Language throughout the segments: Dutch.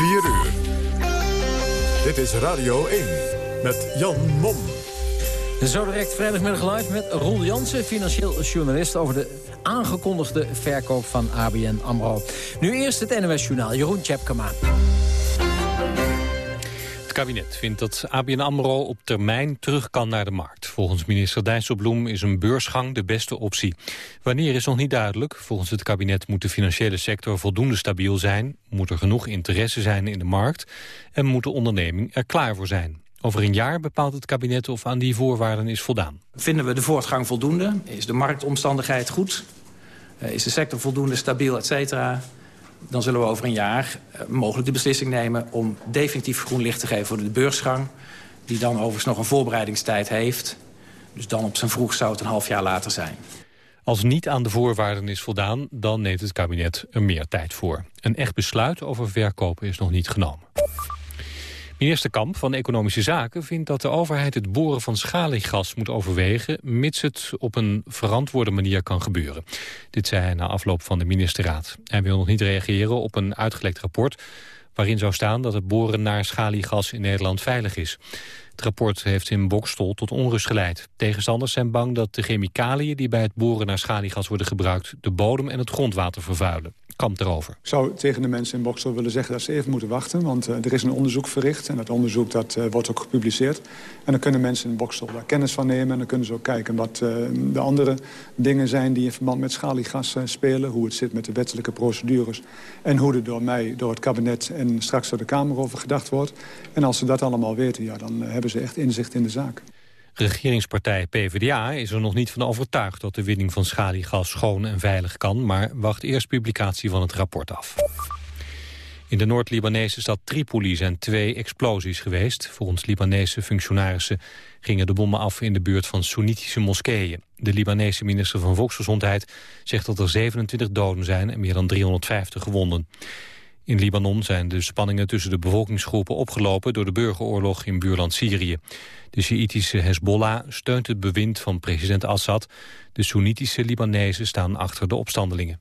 4 uur. Dit is Radio 1 met Jan Mom. Zo direct vrijdagmiddag live met Roel Jansen, financieel journalist... over de aangekondigde verkoop van ABN AMRO. Nu eerst het NOS Journaal, Jeroen Tjepkema. Het kabinet vindt dat ABN AMRO op termijn terug kan naar de markt. Volgens minister Dijsselbloem is een beursgang de beste optie. Wanneer is nog niet duidelijk. Volgens het kabinet moet de financiële sector voldoende stabiel zijn... moet er genoeg interesse zijn in de markt... en moet de onderneming er klaar voor zijn. Over een jaar bepaalt het kabinet of aan die voorwaarden is voldaan. Vinden we de voortgang voldoende? Is de marktomstandigheid goed? Eh, is de sector voldoende stabiel, et cetera? Dan zullen we over een jaar uh, mogelijk de beslissing nemen... om definitief groen licht te geven voor de beursgang... die dan overigens nog een voorbereidingstijd heeft. Dus dan op zijn vroeg zou het een half jaar later zijn. Als niet aan de voorwaarden is voldaan, dan neemt het kabinet er meer tijd voor. Een echt besluit over verkopen is nog niet genomen. Minister Kamp van Economische Zaken vindt dat de overheid het boren van schaliegas moet overwegen, mits het op een verantwoorde manier kan gebeuren. Dit zei hij na afloop van de ministerraad. Hij wil nog niet reageren op een uitgelekt rapport waarin zou staan dat het boren naar schaliegas in Nederland veilig is. Het rapport heeft in Bokstol tot onrust geleid. Tegenstanders zijn bang dat de chemicaliën die bij het boren naar schaliegas worden gebruikt... de bodem en het grondwater vervuilen. Ik zou tegen de mensen in Boksel willen zeggen dat ze even moeten wachten. Want uh, er is een onderzoek verricht en dat onderzoek dat, uh, wordt ook gepubliceerd. En dan kunnen mensen in Boksel daar kennis van nemen. En dan kunnen ze ook kijken wat uh, de andere dingen zijn die in verband met schaliegas spelen. Hoe het zit met de wettelijke procedures. En hoe er door mij, door het kabinet en straks door de Kamer over gedacht wordt. En als ze dat allemaal weten, ja, dan hebben ze echt inzicht in de zaak. Regeringspartij PvdA is er nog niet van overtuigd dat de winning van schaliegas schoon en veilig kan, maar wacht eerst publicatie van het rapport af. In de Noord-Libanese stad Tripoli zijn twee explosies geweest. Volgens Libanese functionarissen gingen de bommen af in de buurt van Soenitische moskeeën. De Libanese minister van Volksgezondheid zegt dat er 27 doden zijn en meer dan 350 gewonden. In Libanon zijn de spanningen tussen de bevolkingsgroepen opgelopen door de burgeroorlog in buurland Syrië. De Sjiitische Hezbollah steunt het bewind van president Assad. De Soenitische Libanezen staan achter de opstandelingen.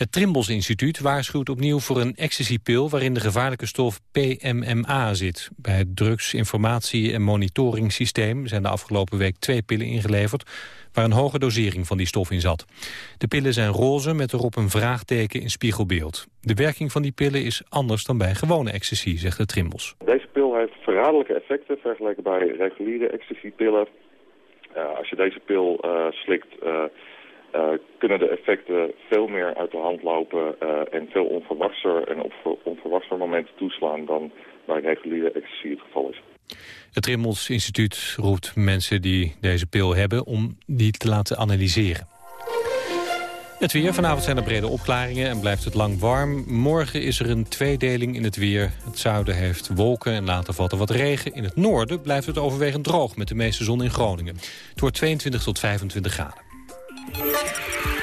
Het Trimbos Instituut waarschuwt opnieuw voor een ecstasypil... waarin de gevaarlijke stof PMMA zit. Bij het drugsinformatie- en monitoringssysteem... zijn de afgelopen week twee pillen ingeleverd... waar een hoge dosering van die stof in zat. De pillen zijn roze met erop een vraagteken in spiegelbeeld. De werking van die pillen is anders dan bij gewone ecstasy, zegt de Trimbos. Deze pil heeft verraderlijke effecten vergeleken bij reguliere ecstasypillen. Uh, als je deze pil uh, slikt... Uh, uh, kunnen de effecten veel meer uit de hand lopen uh, en veel onverwachter en op onverwachter momenten toeslaan dan bij reguliere ecstasy het geval is. Het Trimmels Instituut roept mensen die deze pil hebben om die te laten analyseren. Het weer. Vanavond zijn er brede opklaringen en blijft het lang warm. Morgen is er een tweedeling in het weer. Het zuiden heeft wolken en later valt er wat regen. In het noorden blijft het overwegend droog met de meeste zon in Groningen. Het wordt 22 tot 25 graden. Thank you.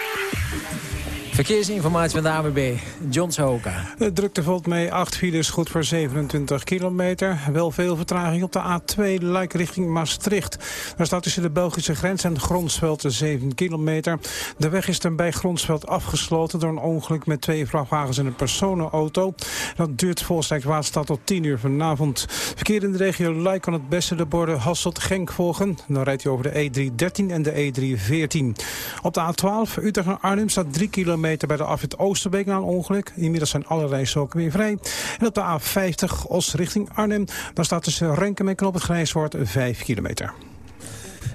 Verkeersinformatie van de AWB, John Sohoka. De drukte valt mee, 8 files, goed voor 27 kilometer. Wel veel vertraging op de A2, Luik richting Maastricht. Daar staat tussen de Belgische grens en Gronsveld 7 kilometer. De weg is ten bij Gronsveld afgesloten door een ongeluk met twee vrachtwagens en een personenauto. Dat duurt volgens Rijkswaterstaat tot 10 uur vanavond. Verkeer in de regio Luik kan het beste de borden Hasselt-Genk volgen. Dan rijdt hij over de E313 en de E314. Op de A12, Utrecht naar Arnhem, staat 3 kilometer kilometer bij de afrit Oosterbeek na een ongeluk. Inmiddels zijn alle rijstroken weer vrij. En op de A50 Os richting Arnhem. Dan staat tussen Renken en Knop het Grijswoord 5 kilometer.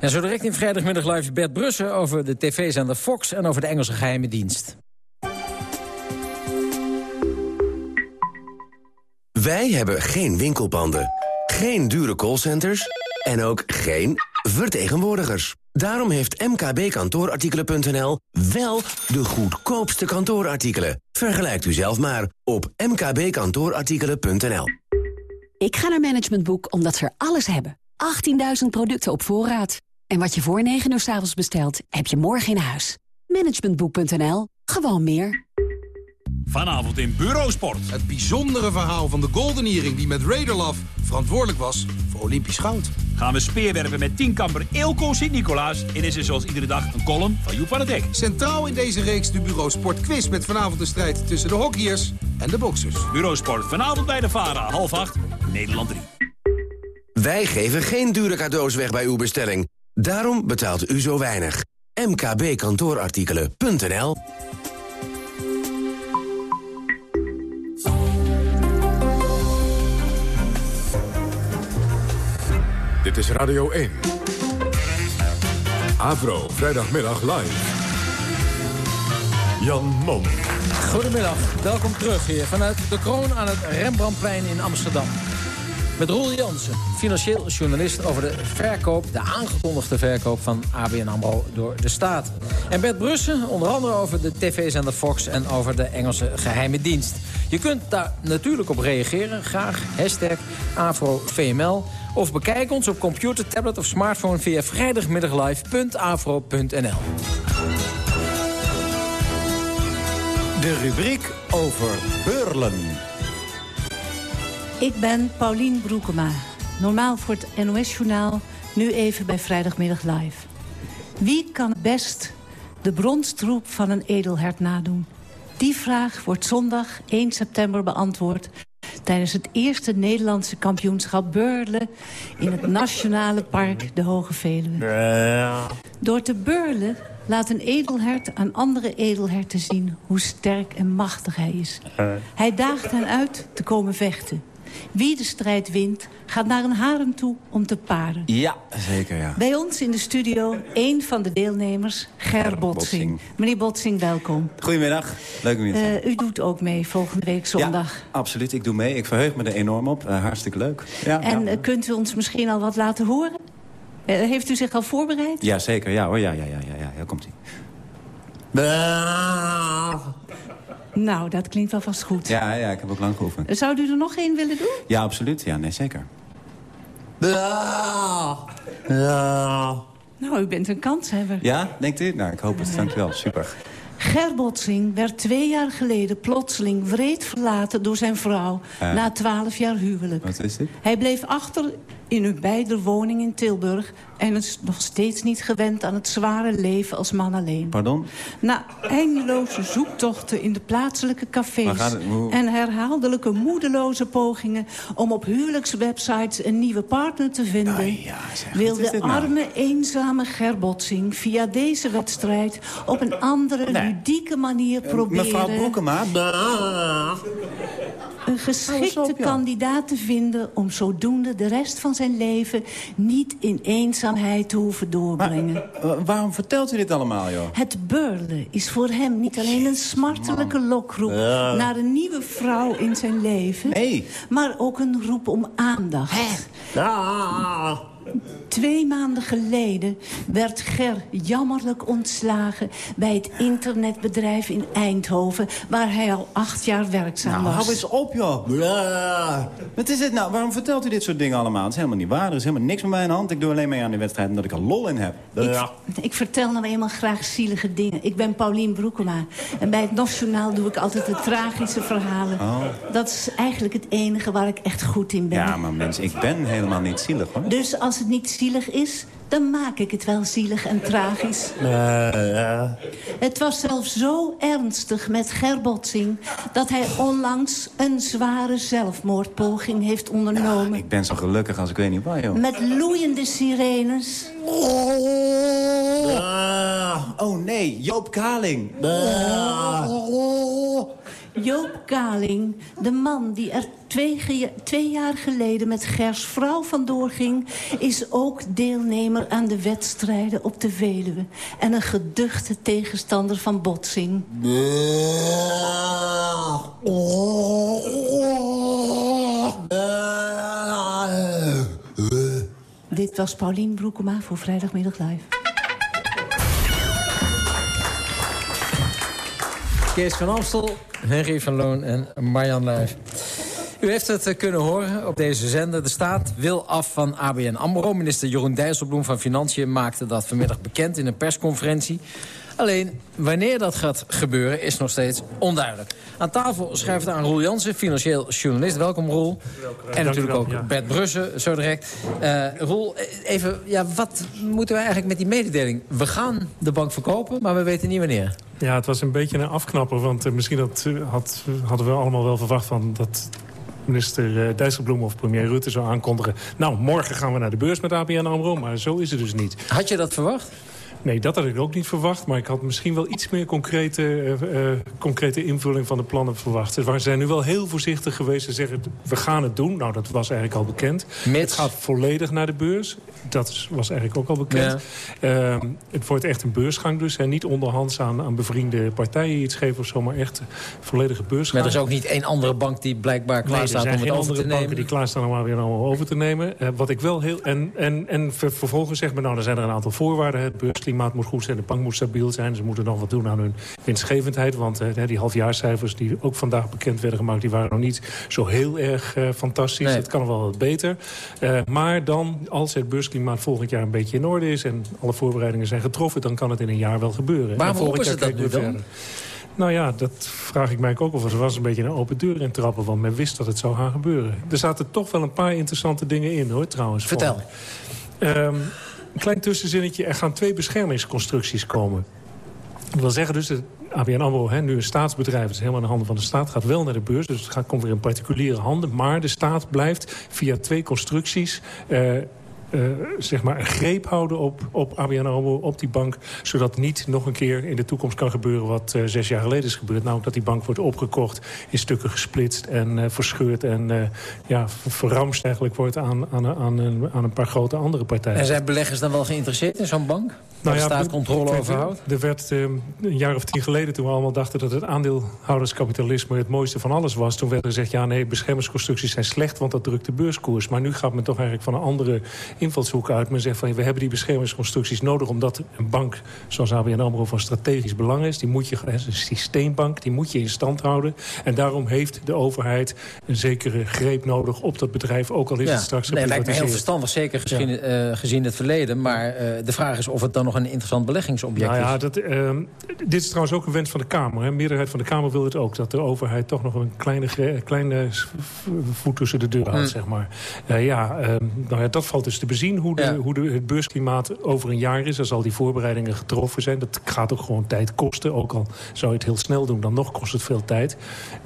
En zo direct in vrijdagmiddag live Bert Brussen over de tv's aan de Fox en over de Engelse geheime dienst. Wij hebben geen winkelpanden, geen dure callcenters en ook geen vertegenwoordigers. Daarom heeft mkbkantoorartikelen.nl wel de goedkoopste kantoorartikelen. Vergelijkt u zelf maar op mkbkantoorartikelen.nl. Ik ga naar Management Boek omdat ze er alles hebben. 18.000 producten op voorraad. En wat je voor 9 uur s avonds bestelt, heb je morgen in huis. Managementboek.nl. Gewoon meer. Vanavond in Bureausport. Het bijzondere verhaal van de Golden Earring die met Raiderlove verantwoordelijk was voor Olympisch goud. Gaan we speerwerpen met tienkamper Eelco Sint-Nicolaas... en is er zoals iedere dag een column van Joep van het Dek. Centraal in deze reeks de Bureausport quiz... met vanavond de strijd tussen de hockeyers en de boxers. Bureau Sport, vanavond bij de VARA, half acht, Nederland 3. Wij geven geen dure cadeaus weg bij uw bestelling. Daarom betaalt u zo weinig. mkbkantoorartikelen.nl Dit is Radio 1. Avro, vrijdagmiddag live. Jan Mom. Goedemiddag, welkom terug hier vanuit de kroon aan het Rembrandtplein in Amsterdam. Met Roel Jansen, financieel journalist over de verkoop, de aangekondigde verkoop van ABN AMRO door de staat. En Bert Brussen, onder andere over de tv-zender Fox en over de Engelse geheime dienst. Je kunt daar natuurlijk op reageren, graag hashtag AfroVML. Of bekijk ons op computer, tablet of smartphone via vrijdagmiddaglive.afro.nl. De rubriek over beurlen. Ik ben Paulien Broekema. Normaal voor het NOS-journaal, nu even bij Vrijdagmiddag Live. Wie kan het best de bronstroep van een edelhert nadoen? Die vraag wordt zondag 1 september beantwoord... tijdens het eerste Nederlandse kampioenschap beurlen... in het Nationale Park de Hoge Veluwe. Door te beurlen laat een edelhert aan andere edelherten zien... hoe sterk en machtig hij is. Hij daagt hen uit te komen vechten. Wie de strijd wint, gaat naar een harem toe om te paren. Ja, zeker ja. Bij ons in de studio één van de deelnemers, Ger Botsing. Meneer Botsing, welkom. Goedemiddag, leuk om hier te zijn. Uh, u doet ook mee volgende week zondag. Ja, absoluut, ik doe mee. Ik verheug me er enorm op. Uh, hartstikke leuk. Ja, en ja. Uh, kunt u ons misschien al wat laten horen? heeft u zich al voorbereid? Ja, zeker. Ja hoor, ja, ja, ja, ja, ja. Hier komt hij. Nou, dat klinkt wel vast goed. Ja, ja, ik heb ook lang geoefend. Zou u er nog één willen doen? Ja, absoluut. Ja, nee, zeker. Nou, u bent een kanshebber. Ja, denkt u? Nou, ik hoop het. Dank u wel. Super. Gerbotsing werd twee jaar geleden plotseling wreed verlaten door zijn vrouw... Uh, na twaalf jaar huwelijk. Wat is dit? Hij bleef achter in hun beider woning in Tilburg... en is nog steeds niet gewend aan het zware leven als man alleen. Pardon? Na eindeloze zoektochten in de plaatselijke cafés... Het, hoe... en herhaaldelijke moedeloze pogingen... om op huwelijkswebsites een nieuwe partner te vinden... Oh, ja, zeg, wil de nou? arme, eenzame Gerbotsing via deze wedstrijd... op een andere, nee. ludieke manier proberen... Mevrouw Broekema? Een geschikte op, ja. kandidaat te vinden om zodoende de rest van zijn leven niet in eenzaamheid te hoeven doorbrengen. Maar, uh, waarom vertelt u dit allemaal, joh? Het beurlen is voor hem niet alleen een smartelijke lokroep naar een nieuwe vrouw in zijn leven, nee. maar ook een roep om aandacht. Ah. Twee maanden geleden werd Ger jammerlijk ontslagen... bij het internetbedrijf in Eindhoven... waar hij al acht jaar werkzaam nou, was. hou eens op, joh. Blah. Wat is het nou? Waarom vertelt u dit soort dingen allemaal? Het is helemaal niet waar. Er is helemaal niks met mij aan de hand. Ik doe alleen mee aan die wedstrijd omdat ik er lol in heb. Ik, ik, vertel nou eenmaal graag zielige dingen. Ik ben Paulien Broekema. En bij het Nationaal doe ik altijd de tragische verhalen. Oh. Dat is eigenlijk het enige waar ik echt goed in ben. Ja, maar mensen, ik ben helemaal niet zielig, hoor. Dus als het niet zielig is, dan maak ik het wel zielig en tragisch. Uh, uh. Het was zelfs zo ernstig met Gerbotsing... dat hij onlangs een zware zelfmoordpoging heeft ondernomen. Ja, ik ben zo gelukkig als ik weet niet waar, joh. Met loeiende sirenes. Uh. Oh nee, Joop Kaling. Joop Kaling, de man die er twee, twee, jaar geleden met Gers vrouw vandoor ging... is ook deelnemer aan de wedstrijden op de Veluwe. En een geduchte tegenstander van botsing. Dit was Paulien Broekema voor Vrijdagmiddag Live. Kees van Amstel, Henry van Loon en Marjan Luijf. U heeft het kunnen horen op deze zender. De staat wil af van ABN AMRO. Minister Jeroen Dijsselbloem van Financiën maakte dat vanmiddag bekend in een persconferentie. Alleen, wanneer dat gaat gebeuren is nog steeds onduidelijk. Aan tafel schrijft aan Roel Jansen, financieel journalist. Welkom Roel. En natuurlijk ook Bert Brussen, zo direct. Uh, Roel, even, ja, wat moeten we eigenlijk met die mededeling? We gaan de bank verkopen, maar we weten niet wanneer. Ja, het was een beetje een afknapper. Want uh, misschien had, had, hadden we allemaal wel verwacht van dat minister Dijsselbloem of premier Rutte zou aankondigen... nou, morgen gaan we naar de beurs met ABN AMRO, maar zo is het dus niet. Had je dat verwacht? Nee, dat had ik ook niet verwacht. Maar ik had misschien wel iets meer concrete, uh, concrete invulling van de plannen verwacht. Ze zijn nu wel heel voorzichtig geweest. Ze zeggen, we gaan het doen. Nou, dat was eigenlijk al bekend. Het gaat volledig naar de beurs. Dat was eigenlijk ook al bekend. Ja. Uh, het wordt echt een beursgang dus. En niet onderhands aan, aan bevriende partijen iets geven of zo. Maar echt volledige beursgang. Maar er is ook niet één andere bank die blijkbaar klaar staat om het over te nemen. Er zijn geen banken die klaar staan om weer allemaal over te nemen. Uh, wat ik wel heel... En, en, en vervolgens zegt men, nou, er zijn er een aantal voorwaarden. Het beursklimaat klimaat moet goed zijn, de bank moet stabiel zijn. Ze moeten nog wat doen aan hun winstgevendheid. Want uh, die halfjaarcijfers die ook vandaag bekend werden gemaakt... die waren nog niet zo heel erg uh, fantastisch. Nee. Het kan wel wat beter. Uh, maar dan, als het beursklimaat volgend jaar een beetje in orde is... en alle voorbereidingen zijn getroffen... dan kan het in een jaar wel gebeuren. Waarom roepen ze dat nu dan? Verder. Nou ja, dat vraag ik mij ook of Er was een beetje een open deur in trappen, want men wist dat het zou gaan gebeuren. Er zaten toch wel een paar interessante dingen in, hoor, trouwens. Vertel. Um, een klein tussenzinnetje. Er gaan twee beschermingsconstructies komen. Dat wil zeggen dus... Dat ABN AMRO, hè, nu een staatsbedrijf, is helemaal in de handen van de staat... gaat wel naar de beurs, dus het gaat, komt weer in particuliere handen. Maar de staat blijft via twee constructies... Uh, uh, zeg maar een greep houden op, op ABN AMRO, op die bank... zodat niet nog een keer in de toekomst kan gebeuren wat uh, zes jaar geleden is gebeurd. Namelijk dat die bank wordt opgekocht, in stukken gesplitst en uh, verscheurd... en ja, verramst eigenlijk wordt aan, aan, aan, een, aan een paar grote andere partijen. En zijn beleggers dan wel geïnteresseerd in zo'n bank? nou ja, staat controle overhoudt? Er werd een jaar of tien geleden, toen we allemaal dachten... dat het aandeelhouderskapitalisme het mooiste van alles was... toen werd er gezegd, ja nee, beschermingsconstructies zijn slecht... want dat drukt de beurskoers. Maar nu gaat men toch eigenlijk van een andere invalshoek uit. Men zegt van, we hebben die beschermingsconstructies nodig... omdat een bank zoals ABN AMRO van strategisch belang is. Die moet je, een systeembank, die moet je in stand houden. En daarom heeft de overheid een zekere greep nodig op dat bedrijf... ook al is ja. het straks Nee, lijkt me heel verstandig, zeker gezien, ja. uh, gezien het verleden. Maar uh, de vraag is of het dan nog een interessant beleggingsobject nou ja, is. Dat, uh, dit is trouwens ook een wens van de Kamer. Hè. De meerderheid van de Kamer wil het ook. Dat de overheid toch nog een kleine, kleine voet tussen de deur houdt, mm. zeg maar. Uh, ja, uh, nou ja, dat valt dus te bezien hoe, de, ja. hoe de, het beursklimaat over een jaar is. Als al die voorbereidingen getroffen zijn. Dat gaat ook gewoon tijd kosten. Ook al zou je het heel snel doen, dan nog kost het veel tijd.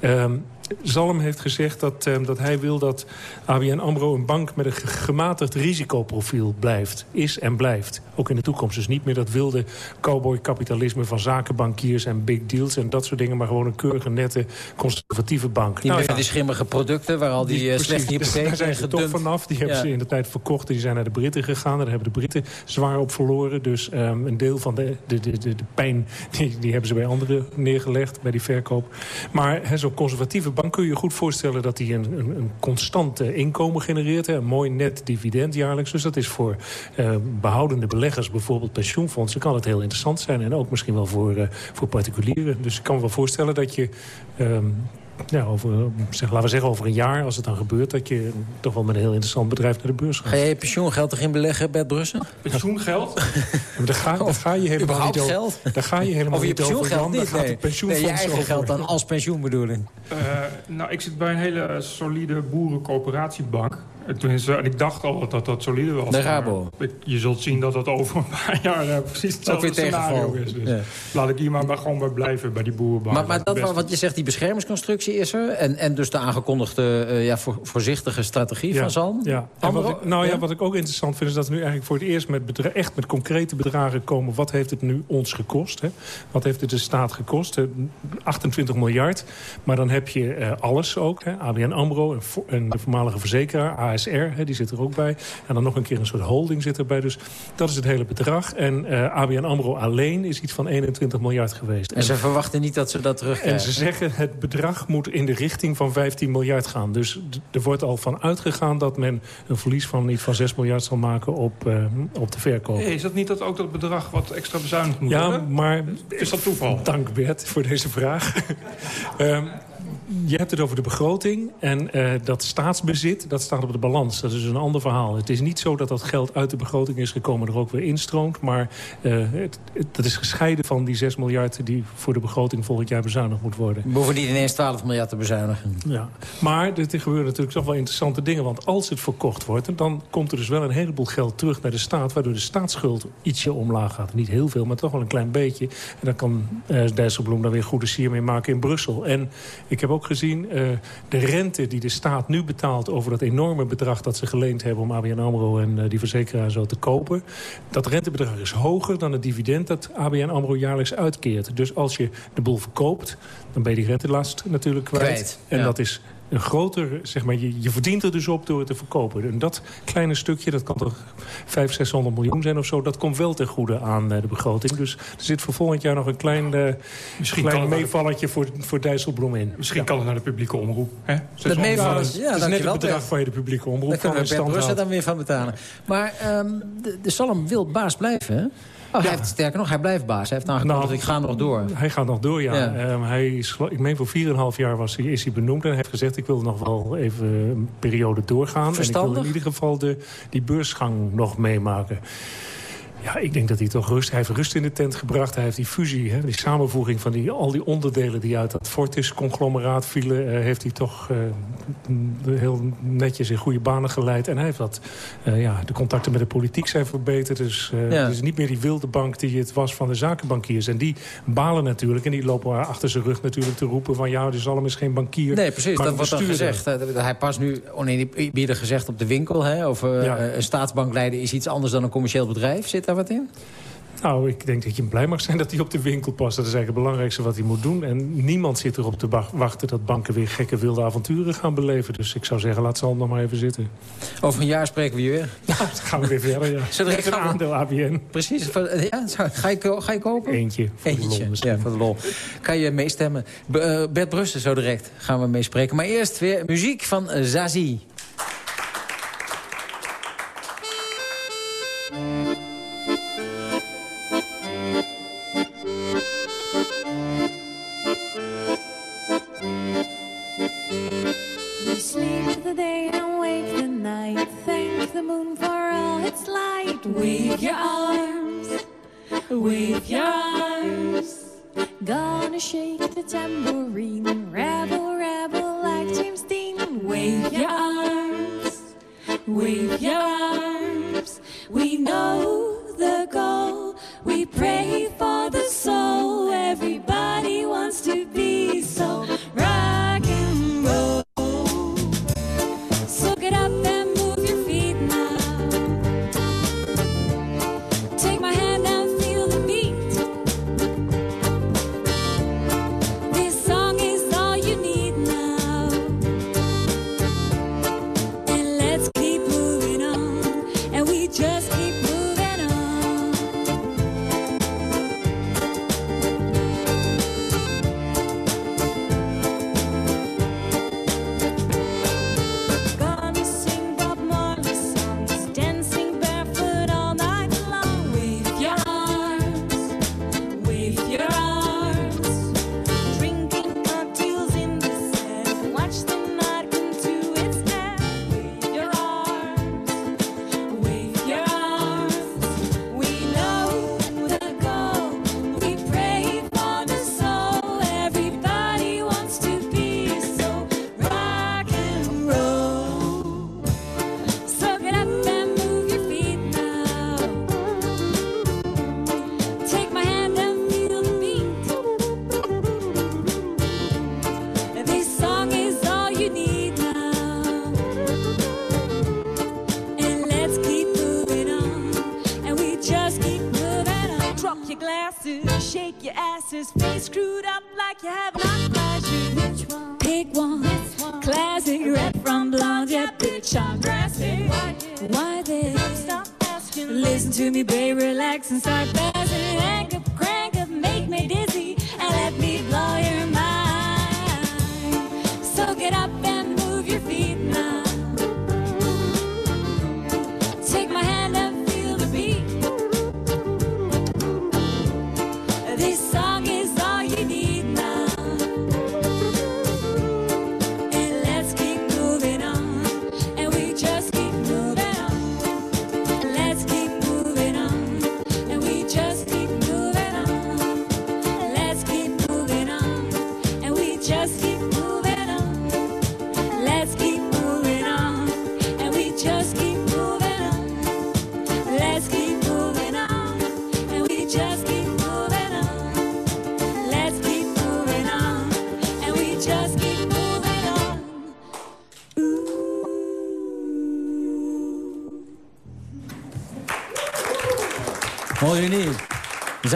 Um, Zalm heeft gezegd dat, uh, dat hij wil dat ABN AMRO een bank met een gematigd risicoprofiel blijft. Is en blijft. Ook in de toekomst. Dus niet meer dat wilde cowboy-kapitalisme van zakenbankiers en big deals en dat soort dingen. Maar gewoon een keurige, nette, conservatieve bank. Niet nou, meer ja. die schimmige producten waar al die, die uh, slechte hypotheken zijn ze toch vanaf. Die hebben ja. ze in de tijd verkocht. Die zijn naar de Britten gegaan. Daar hebben de Britten zwaar op verloren. Dus um, een deel van de, de, de, de, de pijn die, die hebben ze bij anderen neergelegd. Bij die verkoop. Maar zo'n conservatieve bank kun je goed voorstellen dat die een, een, een constant uh, inkomen genereert. Een mooi net dividend jaarlijks. Dus dat is voor uh, behoudende beleggers, bijvoorbeeld pensioenfondsen... kan het heel interessant zijn. En ook misschien wel voor, uh, voor particulieren. Dus ik kan me wel voorstellen dat je... Um, ja, over, zeg, laten we zeggen over een jaar, als het dan gebeurt... dat je toch wel met een heel interessant bedrijf naar de beurs gaat. Ga je pensioengeld erin beleggen, Bert Brussen? Pensioengeld? maar daar, ga, daar ga je helemaal niet over. geld? Daar ga je helemaal of je niet pensioengeld over. Niet, nee. nee, je eigen over. geld dan als pensioenbedoeling? Uh, nou, ik zit bij een hele solide boerencoöperatiebank. En ik dacht al dat dat, solide was. De Rabo. Je zult zien dat dat over een paar jaar uh, precies hetzelfde scenario is. Dus ja. laat ik hier maar, maar gewoon bij blijven bij die boerenbank. Maar, maar dat wat je zegt, die beschermingsconstructie is er. En, en dus de aangekondigde uh, ja, voor, voorzichtige strategie ja, van Zalm. Ja. En wat ik, nou ja? wat ik ook interessant vind is dat we nu eigenlijk voor het eerst met bedra- echt met concrete bedragen komen. Wat heeft het nu ons gekost? Hè? Wat heeft het de staat gekost? 28 miljard. Maar dan heb je uh, alles ook. Hè? ABN AMRO, een, een de voormalige verzekeraar, ASR, hè, die zit er ook bij. En dan nog een keer een soort holding zit erbij. Dus dat is het hele bedrag. En uh, ABN AMRO alleen is iets van 21 miljard geweest. En, en ze verwachten niet dat ze dat terugkrijgen? En ze zeggen het bedrag moet in de richting van 15 miljard gaan. Dus er wordt al van uitgegaan dat men een verlies van niet van 6 miljard zal maken op, uh, op de verkoop. Is dat niet dat ook dat bedrag wat extra bezuinigd moet ja, worden? maar... Is dat toeval? Dank Bert voor deze vraag. um, je hebt het over de begroting. En uh, dat staatsbezit, dat staat op de balans. Dat is een ander verhaal. Het is niet zo dat dat geld uit de begroting is gekomen... en er ook weer instroomt. Maar uh, het, het, dat is gescheiden van die 6 miljard... die voor de begroting volgend jaar bezuinigd moet worden. Bovendien ineens 12 miljard te bezuinigen. Ja, maar er gebeuren natuurlijk toch wel interessante dingen. Want als het verkocht wordt... dan komt er dus wel een heleboel geld terug naar de staat... waardoor de staatsschuld ietsje omlaag gaat. Niet heel veel, maar toch wel een klein beetje. En dan kan uh, Dijsselbloem daar weer goede sier mee maken in Brussel. En ik heb ook gezien, uh, de rente die de staat nu betaalt... over dat enorme bedrag dat ze geleend hebben om ABN AMRO en uh, die verzekeraar zo te kopen... dat rentebedrag is hoger dan het dividend dat ABN AMRO jaarlijks uitkeert. Dus als je de boel verkoopt, dan ben je die rentelast natuurlijk kwijt. kwijt en ja. dat is een groter, zeg maar, je, je verdient er dus op door het te verkopen. En dat kleine stukje, dat kan toch 500, 600 miljoen zijn of zo... dat komt wel ten goede aan uh, de begroting. Dus er zit voor volgend jaar nog een klein, uh, Misschien klein kan meevalletje voor, voor Dijsselbloem in. Misschien ja. kan het naar de publieke omroep. Hè? Dat ja, dat is net het bedrag waar je de publieke omroep Daar kunnen we Brussel dan weer van betalen. Maar um, de, de Salm wil baas blijven, hè? Oh, hij heeft, sterker nog, hij blijft baas. Hij heeft aangekondigd, nou, ik ga nog door. Hij gaat nog door, ja. ja. Um, hij is, ik meen voor 4,5 jaar was hij, is hij benoemd. En hij heeft gezegd, ik wil nog wel even een periode doorgaan. Verstandig? En ik wil in ieder geval de, die beursgang nog meemaken. Ja, ik denk dat hij toch rust... Hij heeft rust in de tent gebracht. Hij heeft die fusie, hè, die samenvoeging van die, al die onderdelen... die uit dat Fortis-conglomeraat vielen... Uh, heeft hij toch uh, heel netjes in goede banen geleid. En hij heeft dat... Uh, ja, de contacten met de politiek zijn verbeterd. Dus ja. het is niet meer die wilde bank die het was van de zakenbankiers. En die balen natuurlijk. En die lopen achter zijn rug natuurlijk te roepen van... ja, de Zalm is geen bankier. Nee, precies. Dat wordt dan gezegd. Hij past nu oneerbiedig gezegd op de winkel. Hè, over ja. een staatsbank leiden is iets anders dan een commercieel bedrijf. Zit daar wat in? Nou, ik denk dat je blij mag zijn dat hij op de winkel past. Dat is eigenlijk het belangrijkste wat hij moet doen. En niemand zit erop te wachten dat banken weer gekke wilde avonturen gaan beleven. Dus ik zou zeggen, laat ze nog maar even zitten. Over een jaar spreken we je weer. Ja, dan gaan we weer verder, ja. Zo Met een aandeel ABN. Precies. Ja, ga, je, ga je kopen? Eentje. Voor Eentje, de lol ja, voor de lol. Kan je meestemmen. Uh, Bert Brussen zo direct gaan we meespreken. Maar eerst weer muziek van Zazie. Asses, face screwed up like you have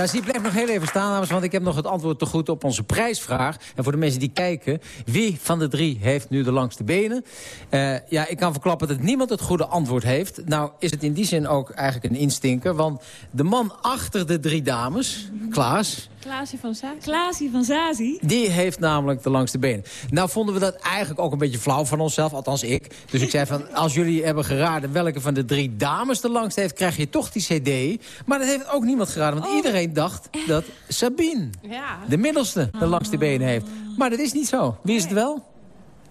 Zazie, blijf nog heel even staan, dames, want ik heb nog het antwoord te goed op onze prijsvraag. En voor de mensen die kijken, wie van de drie heeft nu de langste benen? Eh, ja, ik kan verklappen dat niemand het goede antwoord heeft. Nou is het in die zin ook eigenlijk een instinker, want de man achter de drie dames, Klaas... Klaasje van Zazie. Klaasje van Zazie. Die heeft namelijk de langste benen. Nou vonden we dat eigenlijk ook een beetje flauw van onszelf, althans ik. Dus ik zei van, als jullie hebben geraden welke van de drie dames de langste heeft... krijg je toch die cd. Maar dat heeft ook niemand geraden, want iedereen dacht dat Sabine... Ja. de middelste de langste benen heeft. Maar dat is niet zo. Wie is het wel?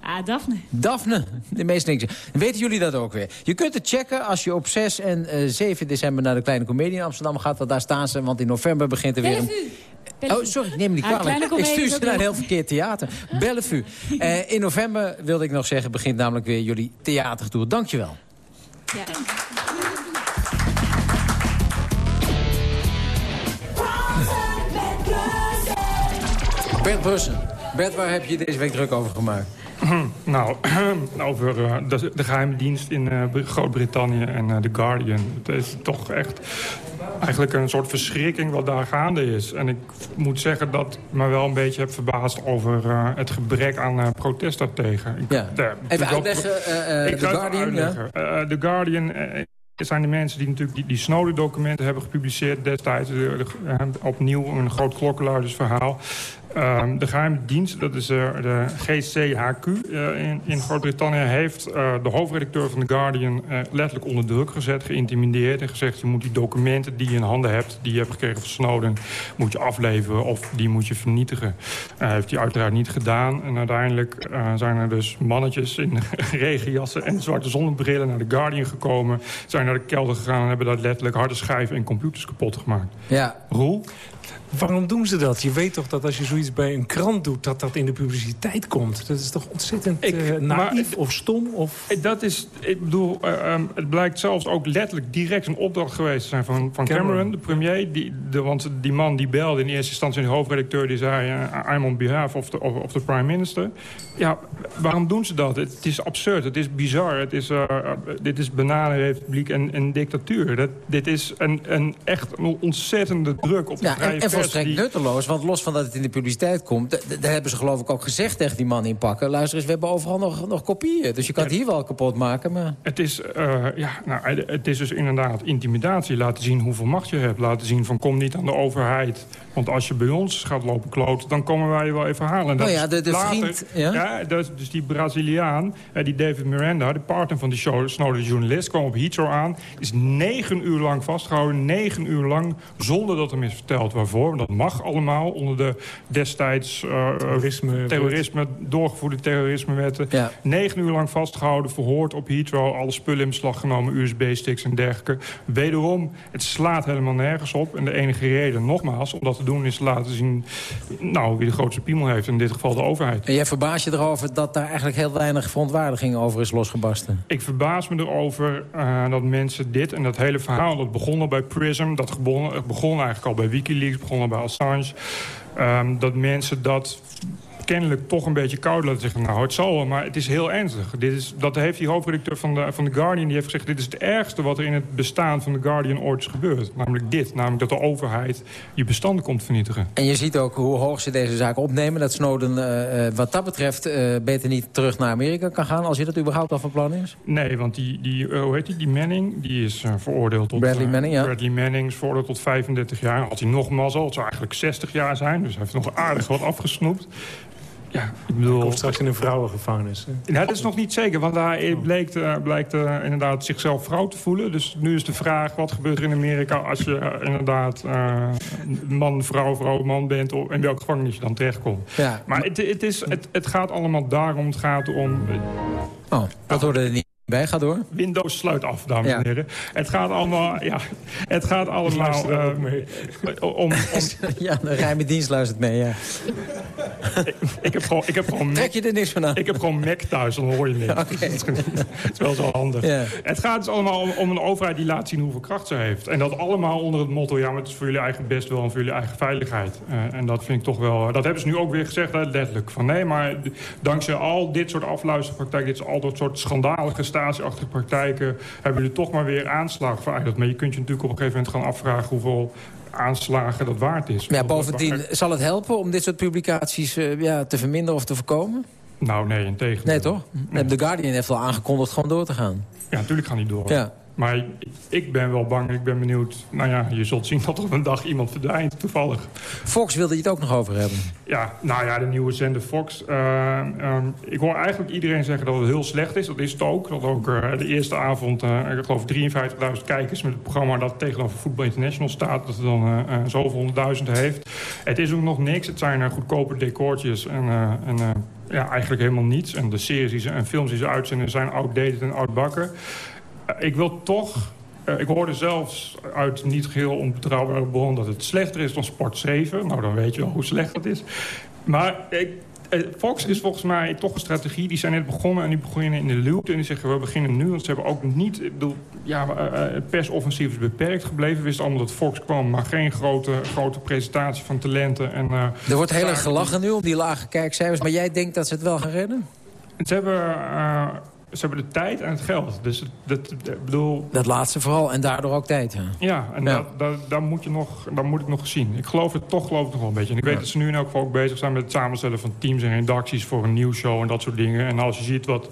Ah, Daphne. Daphne, de meest linkse. Weten jullie dat ook weer? Je kunt het checken als je op 6 en eh, 7 december naar de Kleine Comedie in Amsterdam gaat. Want daar staan ze, want in november begint er weer een... Oh, sorry, neem me niet Ah, kwalijk. Ik stuur ze naar een heel verkeerd theater. Bellevue. Eh, in november, wilde ik nog zeggen, begint namelijk weer jullie theatertour. Dankjewel. Ja. Bert Brussen. Bert, waar heb je deze week druk over gemaakt? Nou, over eh, de, de geheime dienst in eh, Groot-Brittannië en eh, The Guardian. Het is toch echt eigenlijk een soort verschrikking wat daar gaande is. En ik moet zeggen dat ik me wel een beetje heb verbaasd over eh, het gebrek aan eh, protest daartegen. Ik, Ja. eh, Even uitleggen, eh, eh, The Guardian, ja. Eh, The Guardian eh, zijn de mensen die natuurlijk die, die Snowden-documenten hebben gepubliceerd destijds. De- de- eh, opnieuw een groot klokkenluidersverhaal. Ehm, de geheime dienst, dat is eh, de GCHQ eh, in, in Groot-Brittannië... heeft eh, de hoofdredacteur van The Guardian letterlijk onder druk gezet... geïntimideerd en gezegd... je moet die documenten die je in handen hebt... die je hebt gekregen van Snowden, moet je afleveren of die moet je vernietigen. Eh heeft hij uiteraard niet gedaan. En uiteindelijk zijn er dus mannetjes in regenjassen... en zwarte zonnebrillen naar The Guardian gekomen... zijn naar de kelder gegaan en hebben daar letterlijk harde schijven... en computers kapot gemaakt. Ja. Roel? Waarom doen ze dat? Je weet toch dat als je zoiets bij een krant doet... dat dat in de publiciteit komt? Dat is toch ontzettend Ik- eh, maar- naïef of stom? Of... Dat is, ik bedoel, eh, ehm, het blijkt zelfs ook letterlijk direct een opdracht geweest te zijn van, van Cameron, Cameron. de premier. Die, de, want die man die belde in eerste instantie, de hoofdredacteur, die zei... eh, I'm on behalf of the, of, of the prime minister. Ja, waarom doen ze dat? Het, is absurd, het is bizar. Het is, eh, eh, dit is bananenrepubliek en, en dictatuur. Dat, dit is een, een echt een ontzettende druk op de Ja, en, en volstrekt die- nutteloos, want los van dat het in de publiciteit komt... daar hebben ze geloof ik ook gezegd tegen die man inpakken... luister eens, we hebben overal nog, nog kopieën. Dus je kan het hier wel kapot maken, maar... Het is, eh, ja, nou, het is dus inderdaad intimidatie. Laten zien hoeveel macht je hebt. Laten zien van kom niet aan de overheid. Want als je bij ons gaat lopen kloot, dan komen wij je wel even halen. En dat Nou ja, is de- de later- vriend, ja? dat is dus die Braziliaan, eh, die David Miranda, de partner van die show, Snowden journalist, kwam op Heathrow aan. Is negen uur lang vastgehouden. Negen uur lang, zonder dat hem is verteld waarvoor. Dat mag allemaal onder de destijds eh, Terrorisme- terrorisme doorgevoerde terrorismewetten. Ja. Negen uur lang vastgehouden, verhoord op Heathrow... alle spullen in beslag genomen, USB-sticks en dergelijke. Wederom, het slaat helemaal nergens op. En de enige reden, nogmaals, om dat te doen... is te laten zien nou, wie de grootste piemel heeft. In dit geval de overheid. En jij verbaast je erover dat daar eigenlijk heel weinig verontwaardiging over is losgebarsten. Ik verbaas me erover eh, dat mensen dit en dat hele verhaal... dat begon al bij Prism, dat begon, begon eigenlijk al bij Wikileaks... begon al bij Assange... ehm, dat mensen dat kennelijk toch een beetje koud laten zeggen. Nou, het zal wel, maar het is heel ernstig. Dit is, dat heeft die hoofdredacteur van de, van The Guardian... die heeft gezegd, dit is het ergste wat er in het bestaan van The Guardian ooit is gebeurd. Namelijk dit, namelijk dat de overheid je bestanden komt vernietigen. En je ziet ook hoe hoog ze deze zaak opnemen. Dat Snowden eh, eh, wat dat betreft eh, beter niet terug naar Amerika kan gaan... als je dat überhaupt al van plan is. Nee, want die, die hoe heet die, die Manning, die is veroordeeld tot... Bradley Manning, ja. Bradley Manning is veroordeeld tot 35 jaar. Had hij nog mazzel, het zou eigenlijk 60 jaar zijn. Dus hij heeft nog aardig wat afgesnoept. Ja, ik bedoel... Of straks in een vrouwengevangenis. hè? Dat is nog niet zeker, want hij blijkt, eh, blijkt eh, inderdaad zichzelf vrouw te voelen. Dus nu is de vraag, wat gebeurt er in Amerika als je eh, inderdaad eh, man, vrouw, vrouw, man bent... of in welke gevangenis je dan terechtkomt. Ja. Maar het, het, is, het, het gaat allemaal daarom, het gaat om... Oh, dat hoorde niet bij. Ga door. Windows sluit af, dames Ja. en heren. Het gaat allemaal, ja, het gaat allemaal eh, mee. om, om, Ja, de geheime dienst luistert mee, ja. ik heb gewoon, ik heb gewoon Trek je er niks van aan? Ik heb gewoon Mac thuis, dan hoor je niks. Het is wel zo handig. Ja. Het gaat dus allemaal om, om een overheid die laat zien hoeveel kracht ze heeft. En dat allemaal onder het motto... ja, maar het is voor jullie eigen best wel en voor jullie eigen veiligheid. Eh, en dat vind ik toch wel... Dat hebben ze nu ook weer gezegd, hè, letterlijk. Van nee, maar dankzij al dit soort afluisterpraktijken... dit is al dat soort schandalige arrestatieachtige praktijken... hebben jullie toch maar weer aanslagen vereist. Maar je kunt je natuurlijk op een gegeven moment gaan afvragen... hoeveel aanslagen dat waard is. Ja, bovendien, zal het helpen om dit soort publicaties eh, ja, te verminderen of te voorkomen? Nou, nee, in tegen. Nee, toch? The Guardian heeft al aangekondigd gewoon door te gaan. Ja, natuurlijk gaan die door. Ja. Maar ik ben wel bang, ik ben benieuwd... Nou ja, je zult zien dat er op een dag iemand verdwijnt, toevallig. Fox wilde je het ook nog over hebben. Ja, nou ja, de nieuwe zender Fox. eh, ehm, ik hoor eigenlijk iedereen zeggen dat het heel slecht is. Dat is het ook. Dat ook eh, de eerste avond, eh, ik geloof 53.000 kijkers... met het programma dat tegenover Football International staat... dat het dan zoveel honderdduizenden heeft. Het is ook nog niks. Het zijn goedkope decoortjes en... en ja, eigenlijk helemaal niets. En de series en films die ze uitzenden zijn outdated en oudbakken. Eh, ik wil toch... eh, ik hoorde zelfs uit niet geheel onbetrouwbare bron... dat het slechter is dan Sport 7. Nou, dan weet je wel hoe slecht dat is. Maar ik, eh, Fox is volgens mij toch een strategie. Die zijn net begonnen en die beginnen in de luwte. En die zeggen, we beginnen nu. Want ze hebben ook niet... ik bedoel, ja, het persoffensief is beperkt gebleven. We wisten allemaal dat Fox kwam. Maar geen grote, grote presentatie van talenten. En, Er wordt heel erg gelachen nu om die lage kijkcijfers. Maar jij denkt dat ze het wel gaan redden? Ze hebben, ze hebben de tijd en het geld. Dus dat, bedoel... Dat laatste vooral. En daardoor ook tijd. Ja. Ja, en Ja. Daar, moet je nog, daar moet ik nog zien. Ik geloof het toch geloof ik nog wel een beetje. En ik weet dat ze nu in elk geval ook bezig zijn met het samenstellen van teams en redacties voor een nieuwsshow en dat soort dingen. En als je ziet wat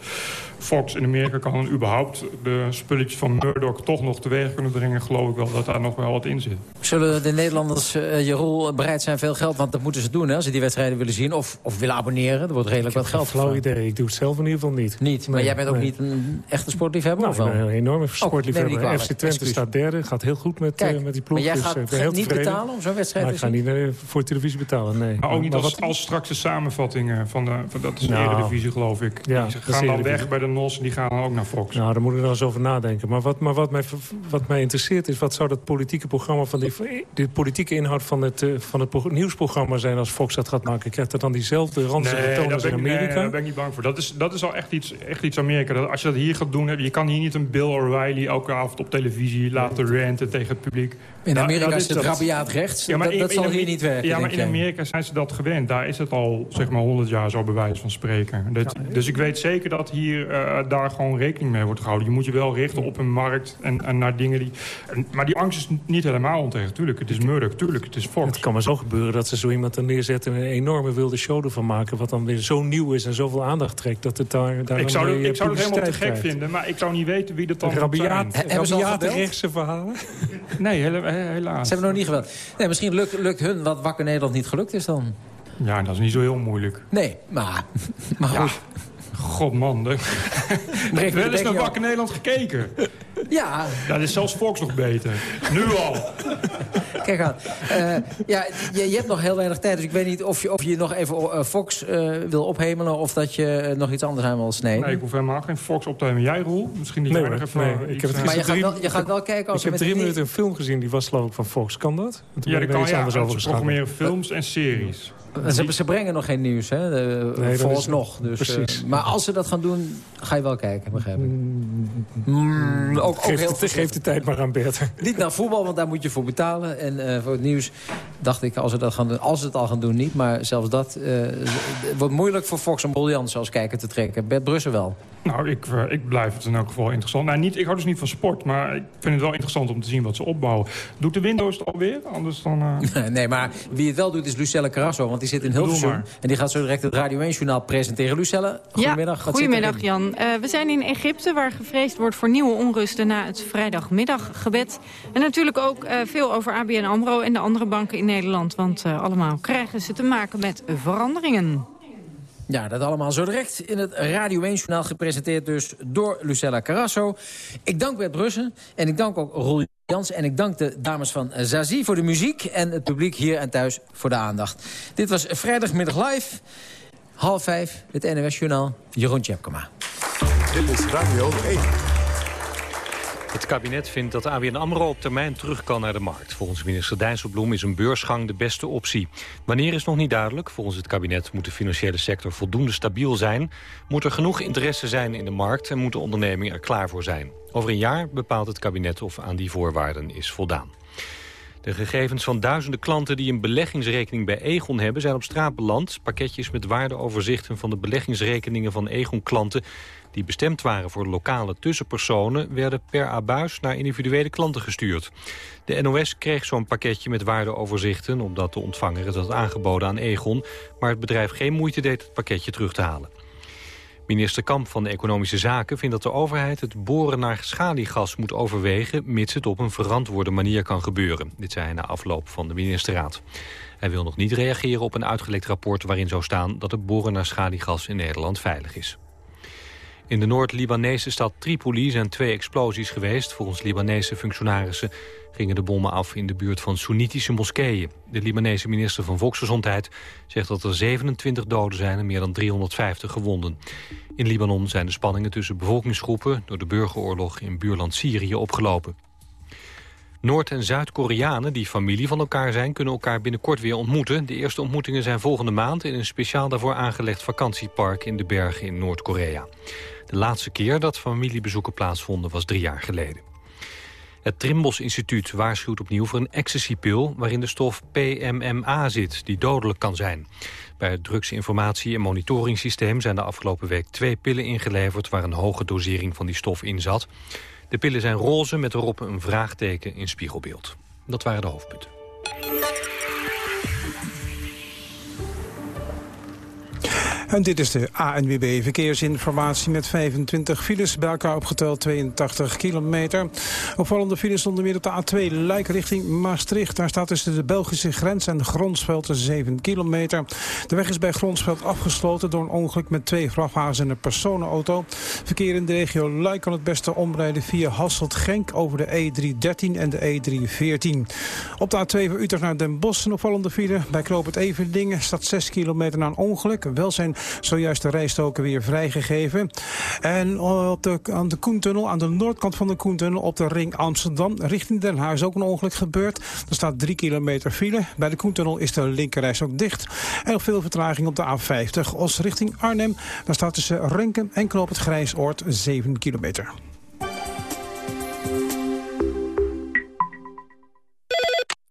Fox in Amerika kan en überhaupt de spulletjes van Murdoch toch nog teweeg kunnen brengen, geloof ik wel dat daar nog wel wat in zit. Zullen de Nederlanders, eh Jeroen, bereid zijn veel geld... want dat moeten ze doen hè, als ze die wedstrijden willen zien... of, of willen abonneren. Er wordt redelijk wat geld Flauw idee. Ik doe het zelf in ieder geval niet. Niet, maar Nee, jij bent ook nee. niet een echte sportliefhebber? Nou, of ik wel? een enorme neem sportliefhebber. FC Twente staat derde. Gaat heel goed met, Kijk, eh, met die ploeg. maar jij dus, gaat eh, ik niet tevreden. betalen om zo'n wedstrijd Maar te ik ga niet voor televisie betalen, nee. Maar ook niet Maar als, wat- als straks de samenvatting eh, van de, van, dat is de Nou, Eredivisie geloof ik. ja, Die gaan dan weg bij de NOS en die gaan dan ook naar Fox. Nou, daar moet ik nog eens over nadenken. Maar wat, maar wat, mij, wat mij interesseert is... wat zou dat politieke programma van die, de politieke inhoud van het, eh, van het pro- nieuwsprogramma zijn... als Fox dat gaat maken? Krijgt dat dan diezelfde ranzige Nee, toon als in Amerika? nee, daar ben ik niet bang voor. Dat is, dat is al echt iets, echt iets Amerika. Dat, als je dat hier gaat doen, je kan hier niet een Bill O'Reilly... elke avond op televisie laten ranten tegen het publiek. In Amerika dat is het dat. rabiaat rechts. Ja, maar dat in- dat in zal hier niet werken, Ja, maar in. Amerika zijn ze dat gewend. Daar is het al zeg maar 100 jaar zo bij wijze van spreken. Dat, dus ik weet zeker dat hier eh, daar gewoon rekening mee wordt gehouden. Je moet je wel richten op een markt en, en naar dingen die... en- maar die angst is niet helemaal onterecht. Tuurlijk, het is Murdoch. Tuurlijk, het is Fox. Het kan maar zo gebeuren dat ze zo iemand dan neerzetten... en een enorme wilde show ervan maken... wat dan weer zo nieuw is en zoveel aandacht trekt... dat het daar, daar Ik zou, ik zou het helemaal te gek krijgt. vinden, maar ik zou niet weten wie dat dan moet Rabiaat, zijn. Hebben ze al rechtse verhalen? Nee, helaas. Ze hebben nog niet geweld. Nee, misschien lukt, lukt hun wat Wakker Nederland niet gelukt is dan. Ja, dat is niet zo heel moeilijk. Nee, maar, maar Ja, goed. God man. Wel eens naar je Wakker Nederland gekeken. Ja, Dat is zelfs Fox nog beter. Nu al. kijk aan. Eh, ja, je, je hebt nog heel weinig tijd, dus ik weet niet of je, of je nog even eh, Fox eh, wil ophemelen... of dat je nog iets anders aan wil snijden. Nee, ik hoef helemaal geen Fox op te nemen. Jij, Roel? Misschien die Nee, hoor. even... Nee, iets, ik heb het maar je gisteren gaat, drie- wel, je gaat wel kijken als Ik heb we drie minuten een film gezien, die was geloof ik van Fox. Kan dat? Ja, dat ik kan er ja. anders over programmeren films en series. Ze, ze brengen nog geen nieuws, hè? De, dat is- vooralsnog. Dus, precies. eh, maar als ze dat gaan doen, ga je wel kijken, begrijp ik. Mm, ook, ook Geef, heel de, geef voorzichtig. de tijd maar aan Bert. Niet naar voetbal, want daar moet je voor betalen. En eh, voor het nieuws dacht ik, als ze, dat gaan doen, als ze het al gaan doen, niet. Maar zelfs dat eh, wordt moeilijk voor Fox en Bollians als kijker te trekken. Bert Brussen wel. Nou, ik, eh, ik blijf het in elk geval interessant. Nou, niet, ik hou dus niet van sport, maar ik vind het wel interessant om te zien wat ze opbouwen. Doet de Windows het alweer? Anders dan... eh, nee, maar wie het wel doet is Lucelle Carrasso. Want die zit in Hilversum. En die gaat zo direct het Radio 1-journaal presenteren. Lucelle, goedemiddag. Ja, goedemiddag? Jan. Eh, we zijn in Egypte waar gevreesd wordt voor nieuwe onrusten na het vrijdagmiddaggebed. En natuurlijk ook eh, veel over ABN AMRO en de andere banken in Nederland. Want eh, allemaal krijgen ze te maken met veranderingen. Ja, dat allemaal zo direct in het Radio 1-journaal gepresenteerd dus door Lucella Carrasso. Ik dank Bert Brussen en ik dank ook Roel Jans. En ik dank de dames van Zazie voor de muziek en het publiek hier en thuis voor de aandacht. Dit was vrijdagmiddag live, half vijf, het NOS-journaal, Jeroen Tjepkema. Dit is Radio 1. Het kabinet vindt dat ABN AMRO op termijn terug kan naar de markt. Volgens minister Dijsselbloem is een beursgang de beste optie. Wanneer is nog niet duidelijk. Volgens het kabinet moet de financiële sector voldoende stabiel zijn. Moet er genoeg interesse zijn in de markt en moet de onderneming er klaar voor zijn. Over een jaar bepaalt het kabinet of aan die voorwaarden is voldaan. De gegevens van duizenden klanten die een beleggingsrekening bij Egon hebben... zijn op straat beland. Pakketjes met waardeoverzichten van de beleggingsrekeningen van Egon-klanten... die bestemd waren voor lokale tussenpersonen... werden per abuis naar individuele klanten gestuurd. De NOS kreeg zo'n pakketje met waardeoverzichten... omdat de ontvanger het had aangeboden aan Egon... maar het bedrijf geen moeite deed het pakketje terug te halen. Minister Kamp van de Economische Zaken vindt dat de overheid het boren naar schaliegas moet overwegen, mits het op een verantwoorde manier kan gebeuren. Dit zei hij na afloop van de ministerraad. Hij wil nog niet reageren op een uitgelekt rapport waarin zou staan dat het boren naar schaliegas in Nederland veilig is. In de Noord-Libanese stad Tripoli zijn twee explosies geweest. Volgens Libanese functionarissen gingen de bommen af in de buurt van Soenitische moskeeën. De Libanese minister van Volksgezondheid zegt dat er 27 doden zijn en meer dan 350 gewonden. In Libanon zijn de spanningen tussen bevolkingsgroepen door de burgeroorlog in buurland Syrië opgelopen. Noord- en Zuid-Koreanen die familie van elkaar zijn... kunnen elkaar binnenkort weer ontmoeten. De eerste ontmoetingen zijn volgende maand... in een speciaal daarvoor aangelegd vakantiepark in de bergen in Noord-Korea. De laatste keer dat familiebezoeken plaatsvonden was drie jaar geleden. Het Trimbos Instituut waarschuwt opnieuw voor een ecstasypil... waarin de stof PMMA zit, die dodelijk kan zijn. Bij het drugsinformatie- en monitoringssysteem... zijn de afgelopen week twee pillen ingeleverd... waar een hoge dosering van die stof in zat. De pillen zijn roze met erop een vraagteken in spiegelbeeld. Dat waren de hoofdpunten. En dit is de ANWB Verkeersinformatie met 25 files. Bij elkaar opgeteld 82 kilometer. Opvallende files onder meer op de A2 Luik richting Maastricht. Daar staat tussen de Belgische grens en Gronsveld 7 kilometer. De weg is bij Gronsveld afgesloten door een ongeluk met twee vrachtwagens en een personenauto. Verkeer in de regio Luik kan het beste omrijden via Hasselt-Genk over de E313 en de E314. Op de A2 van Utrecht naar Den Bosch een opvallende file. Bij Knoop het Everdingen staat 6 kilometer na een ongeluk. Wel zijn zojuist de rijstoken weer vrijgegeven. En op de, aan de Koentunnel, aan de noordkant van de Koentunnel... op de ring Amsterdam, richting Den Haag is ook een ongeluk gebeurd. Er staat 3 kilometer file. Bij de Koentunnel is de linkerreis ook dicht. En nog veel vertraging op de A50. Os richting Arnhem. Daar staat tussen Renken en Knoop het Grijsoord 7 kilometer.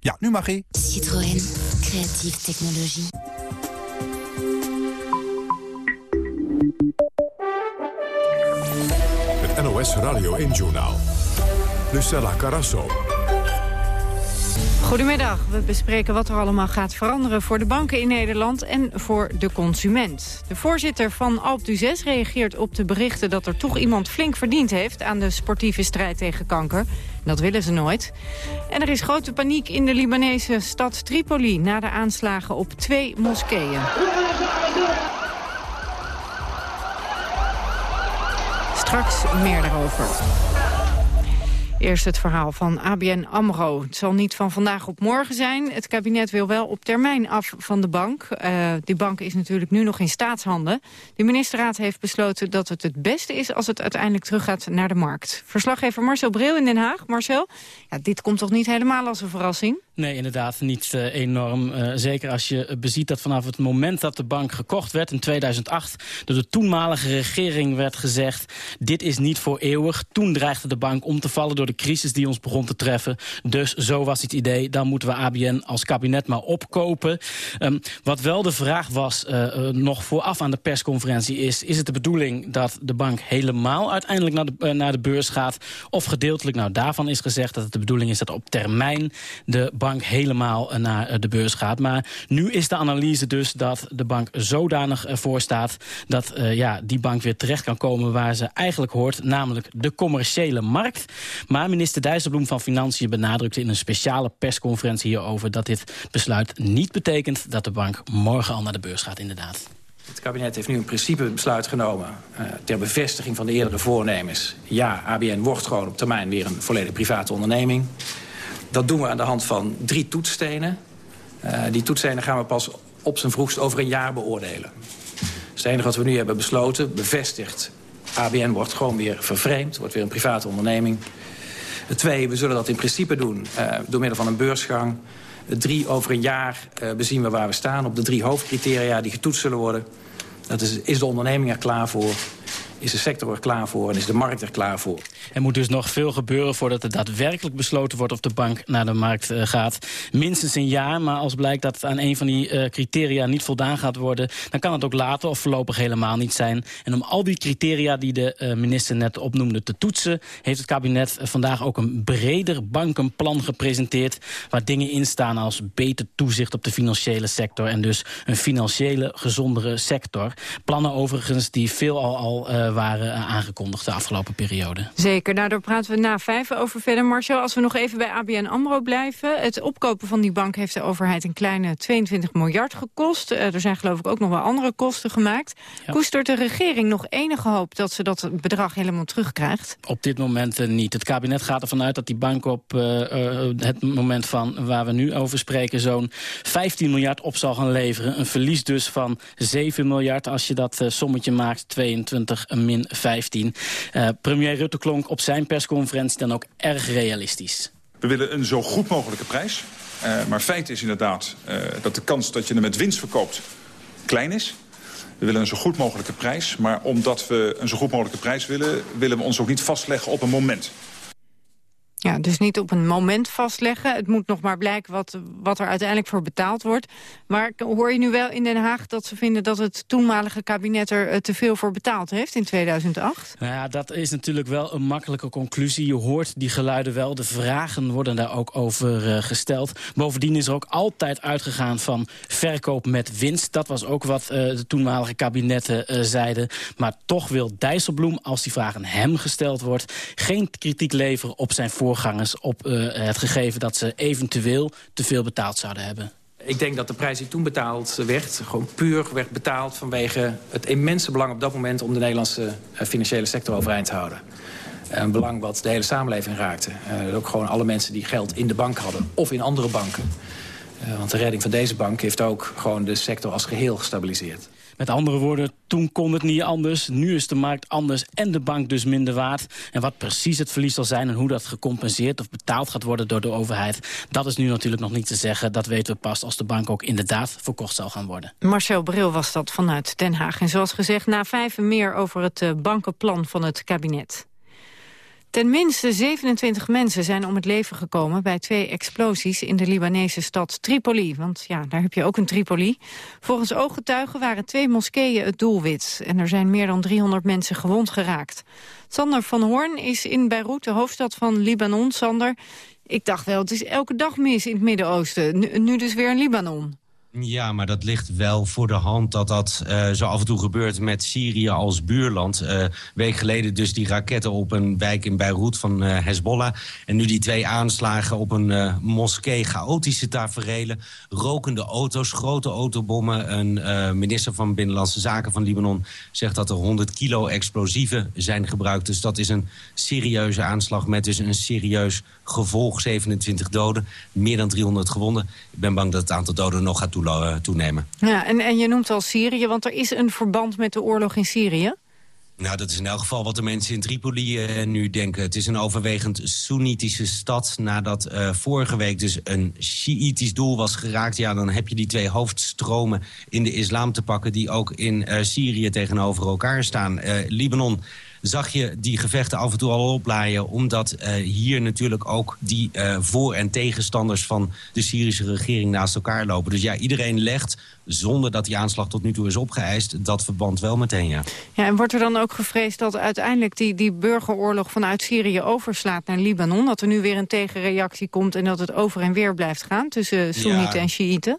Ja, nu mag ie. Citroën. Creatieve technologie. Het NOS Radio 1-journaal. Lucella Carasso. Goedemiddag. We bespreken wat er allemaal gaat veranderen voor de banken in Nederland en voor de consument. De voorzitter van Alp du 6 reageert op de berichten dat er toch iemand flink verdiend heeft aan de sportieve strijd tegen kanker. Dat willen ze nooit. En er is grote paniek in de Libanese stad Tripoli na de aanslagen op twee moskeeën. Straks meer daarover. Eerst het verhaal van ABN AMRO. Het zal niet van vandaag op morgen zijn. Het kabinet wil wel op termijn af van de bank. Eh, die bank is natuurlijk nu nog in staatshanden. De ministerraad heeft besloten dat het het beste is... als het uiteindelijk teruggaat naar de markt. Verslaggever Marcel Bril in Den Haag. Marcel, ja, dit komt toch niet helemaal als een verrassing? Nee, inderdaad niet eh, enorm. Eh, zeker als je beziet dat vanaf het moment dat de bank gekocht werd in 2008... door de toenmalige regering werd gezegd... dit is niet voor eeuwig. Toen dreigde de bank om te vallen door de crisis die ons begon te treffen. Dus zo was het idee, dan moeten we ABN als kabinet maar opkopen. Ehm, wat wel de vraag was, eh, eh, nog vooraf aan de persconferentie is... is het de bedoeling dat de bank helemaal uiteindelijk naar de, eh, naar de beurs gaat... of gedeeltelijk, nou daarvan is gezegd dat het de bedoeling is... dat op termijn de bank helemaal naar de beurs gaat. Maar nu is de analyse dus dat de bank zodanig ervoor staat... dat ja, die bank weer terecht kan komen waar ze eigenlijk hoort... namelijk de commerciële markt. Maar minister Dijsselbloem van Financiën benadrukte in een speciale persconferentie hierover... dat dit besluit niet betekent dat de bank morgen al naar de beurs gaat, inderdaad. Het kabinet heeft nu een principebesluit genomen... Uh, ter bevestiging van de eerdere voornemens. Ja, ABN wordt gewoon op termijn weer een volledig private onderneming. Dat doen we aan de hand van drie toetsstenen. Uh, die toetsstenen gaan we pas op zijn vroegst over een jaar beoordelen. Dus het enige wat we nu hebben besloten, bevestigd... ABN wordt gewoon weer vervreemd, wordt weer een private onderneming. Twee, we zullen dat in principe doen uh, door middel van een beursgang. Drie, over een jaar uh, bezien we waar we staan op de drie hoofdcriteria die getoetst zullen worden. Dat is, is de onderneming er klaar voor? Is de sector er klaar voor en is de markt er klaar voor? Er moet dus nog veel gebeuren voordat er daadwerkelijk besloten wordt of de bank naar de markt uh, gaat. Minstens een jaar, maar als blijkt dat aan een van die uh, criteria niet voldaan gaat worden... dan kan het ook later of voorlopig helemaal niet zijn. En om al die criteria die de uh, minister net opnoemde te toetsen... heeft het kabinet vandaag ook een breder bankenplan gepresenteerd... waar dingen in staan als beter toezicht op de financiële sector... en dus een financiële gezondere sector. Plannen overigens die veel al, al waren aangekondigd de afgelopen periode. Zeker, nou, daar praten we na vijf over verder. Marcel, als we nog even bij ABN AMRO blijven. Het opkopen van die bank heeft de overheid een kleine 22 miljard gekost. Uh, er zijn geloof ik ook nog wel andere kosten gemaakt. Ja. Koestert de regering nog enige hoop dat ze dat bedrag helemaal terugkrijgt? Op dit moment niet. Het kabinet gaat ervan uit dat die bank op uh, het moment van waar we nu over spreken... zo'n 15 miljard op zal gaan leveren. Een verlies dus van 7 miljard als je dat sommetje maakt. 22 min 15. premier Rutte klonk op zijn persconferentie dan ook erg realistisch. We willen een zo goed mogelijke prijs. Uh, maar feit is inderdaad uh, dat de kans dat je hem met winst verkoopt klein is. We willen een zo goed mogelijke prijs. Maar omdat we een zo goed mogelijke prijs willen... willen we ons ook niet vastleggen op een moment. Ja, dus niet op een moment vastleggen. Het moet nog maar blijken wat, wat er uiteindelijk voor betaald wordt. Maar hoor je nu wel in Den Haag dat ze vinden dat het toenmalige kabinet er uh, te veel voor betaald heeft in 2008? Nou ja, dat is natuurlijk wel een makkelijke conclusie. Je hoort die geluiden wel. De vragen worden daar ook over uh, gesteld. Bovendien is er ook altijd uitgegaan van verkoop met winst. Dat was ook wat uh, de toenmalige kabinetten zeiden. Maar toch wil Dijsselbloem, als die vraag aan hem gesteld wordt... geen kritiek leveren op zijn voor voorgangers op uh, het gegeven dat ze eventueel te veel betaald zouden hebben? Ik denk dat de prijs die toen betaald werd... gewoon puur werd betaald vanwege het immense belang op dat moment... om de Nederlandse uh, financiële sector overeind te houden. Een belang wat de hele samenleving raakte. Uh, ook gewoon alle mensen die geld in de bank hadden of in andere banken. want de redding van deze bank heeft ook gewoon de sector als geheel gestabiliseerd. Met andere woorden, toen kon het niet anders. Nu is de markt anders en de bank dus minder waard. En wat precies het verlies zal zijn en hoe dat gecompenseerd of betaald gaat worden door de overheid... dat is nu natuurlijk nog niet te zeggen. Dat weten we pas als de bank ook inderdaad verkocht zal gaan worden. Marcel Bril was dat vanuit Den Haag. En zoals gezegd, na vijf meer over het uh, bankenplan van het kabinet. Ten minste 27 mensen zijn om het leven gekomen bij twee explosies in de Libanese stad Tripoli. Want ja, daar heb je ook een Tripoli. Volgens ooggetuigen waren twee moskeeën het doelwit. En er zijn meer dan 300 mensen gewond geraakt. Sander van Hoorn is in Beirut, de hoofdstad van Libanon. Sander, ik dacht wel, het is elke dag mis in het Midden-Oosten. Nu, nu dus weer in Libanon. Ja, maar dat ligt wel voor de hand dat dat eh, zo af en toe gebeurt met Syrië als buurland. Een week geleden dus die raketten op een wijk in Beirut van eh, Hezbollah. En nu die twee aanslagen op een moskee. Chaotische taferelen, rokende auto's, grote autobommen. Een minister van Binnenlandse Zaken van Libanon zegt dat er 100 kilo explosieven zijn gebruikt. Dus dat is een serieuze aanslag met dus een serieus gevolg. 27 doden, meer dan 300 gewonden. Ik ben bang dat het aantal doden nog gaat eh, toenemen. Ja, en, en je noemt al Syrië, want er is een verband met de oorlog in Syrië. Nou, dat is in elk geval wat de mensen in Tripoli eh, nu denken. Het is een overwegend Soenitische stad. Nadat eh, vorige week dus een Shiïtisch doel was geraakt... ja, dan heb je die twee hoofdstromen in de islam te pakken... die ook in eh, Syrië tegenover elkaar staan. Eh, Libanon zag je die gevechten af en toe al oplaaien... omdat eh, hier natuurlijk ook die eh, voor- en tegenstanders... van de Syrische regering naast elkaar lopen. Dus ja, iedereen legt, zonder dat die aanslag tot nu toe is opgeëist... dat verband wel meteen, ja. Ja, en wordt er dan ook gevreesd dat uiteindelijk die, die burgeroorlog vanuit Syrië overslaat naar Libanon? Dat er nu weer een tegenreactie komt en dat het over en weer blijft gaan tussen Soenieten Ja. en Shiiten?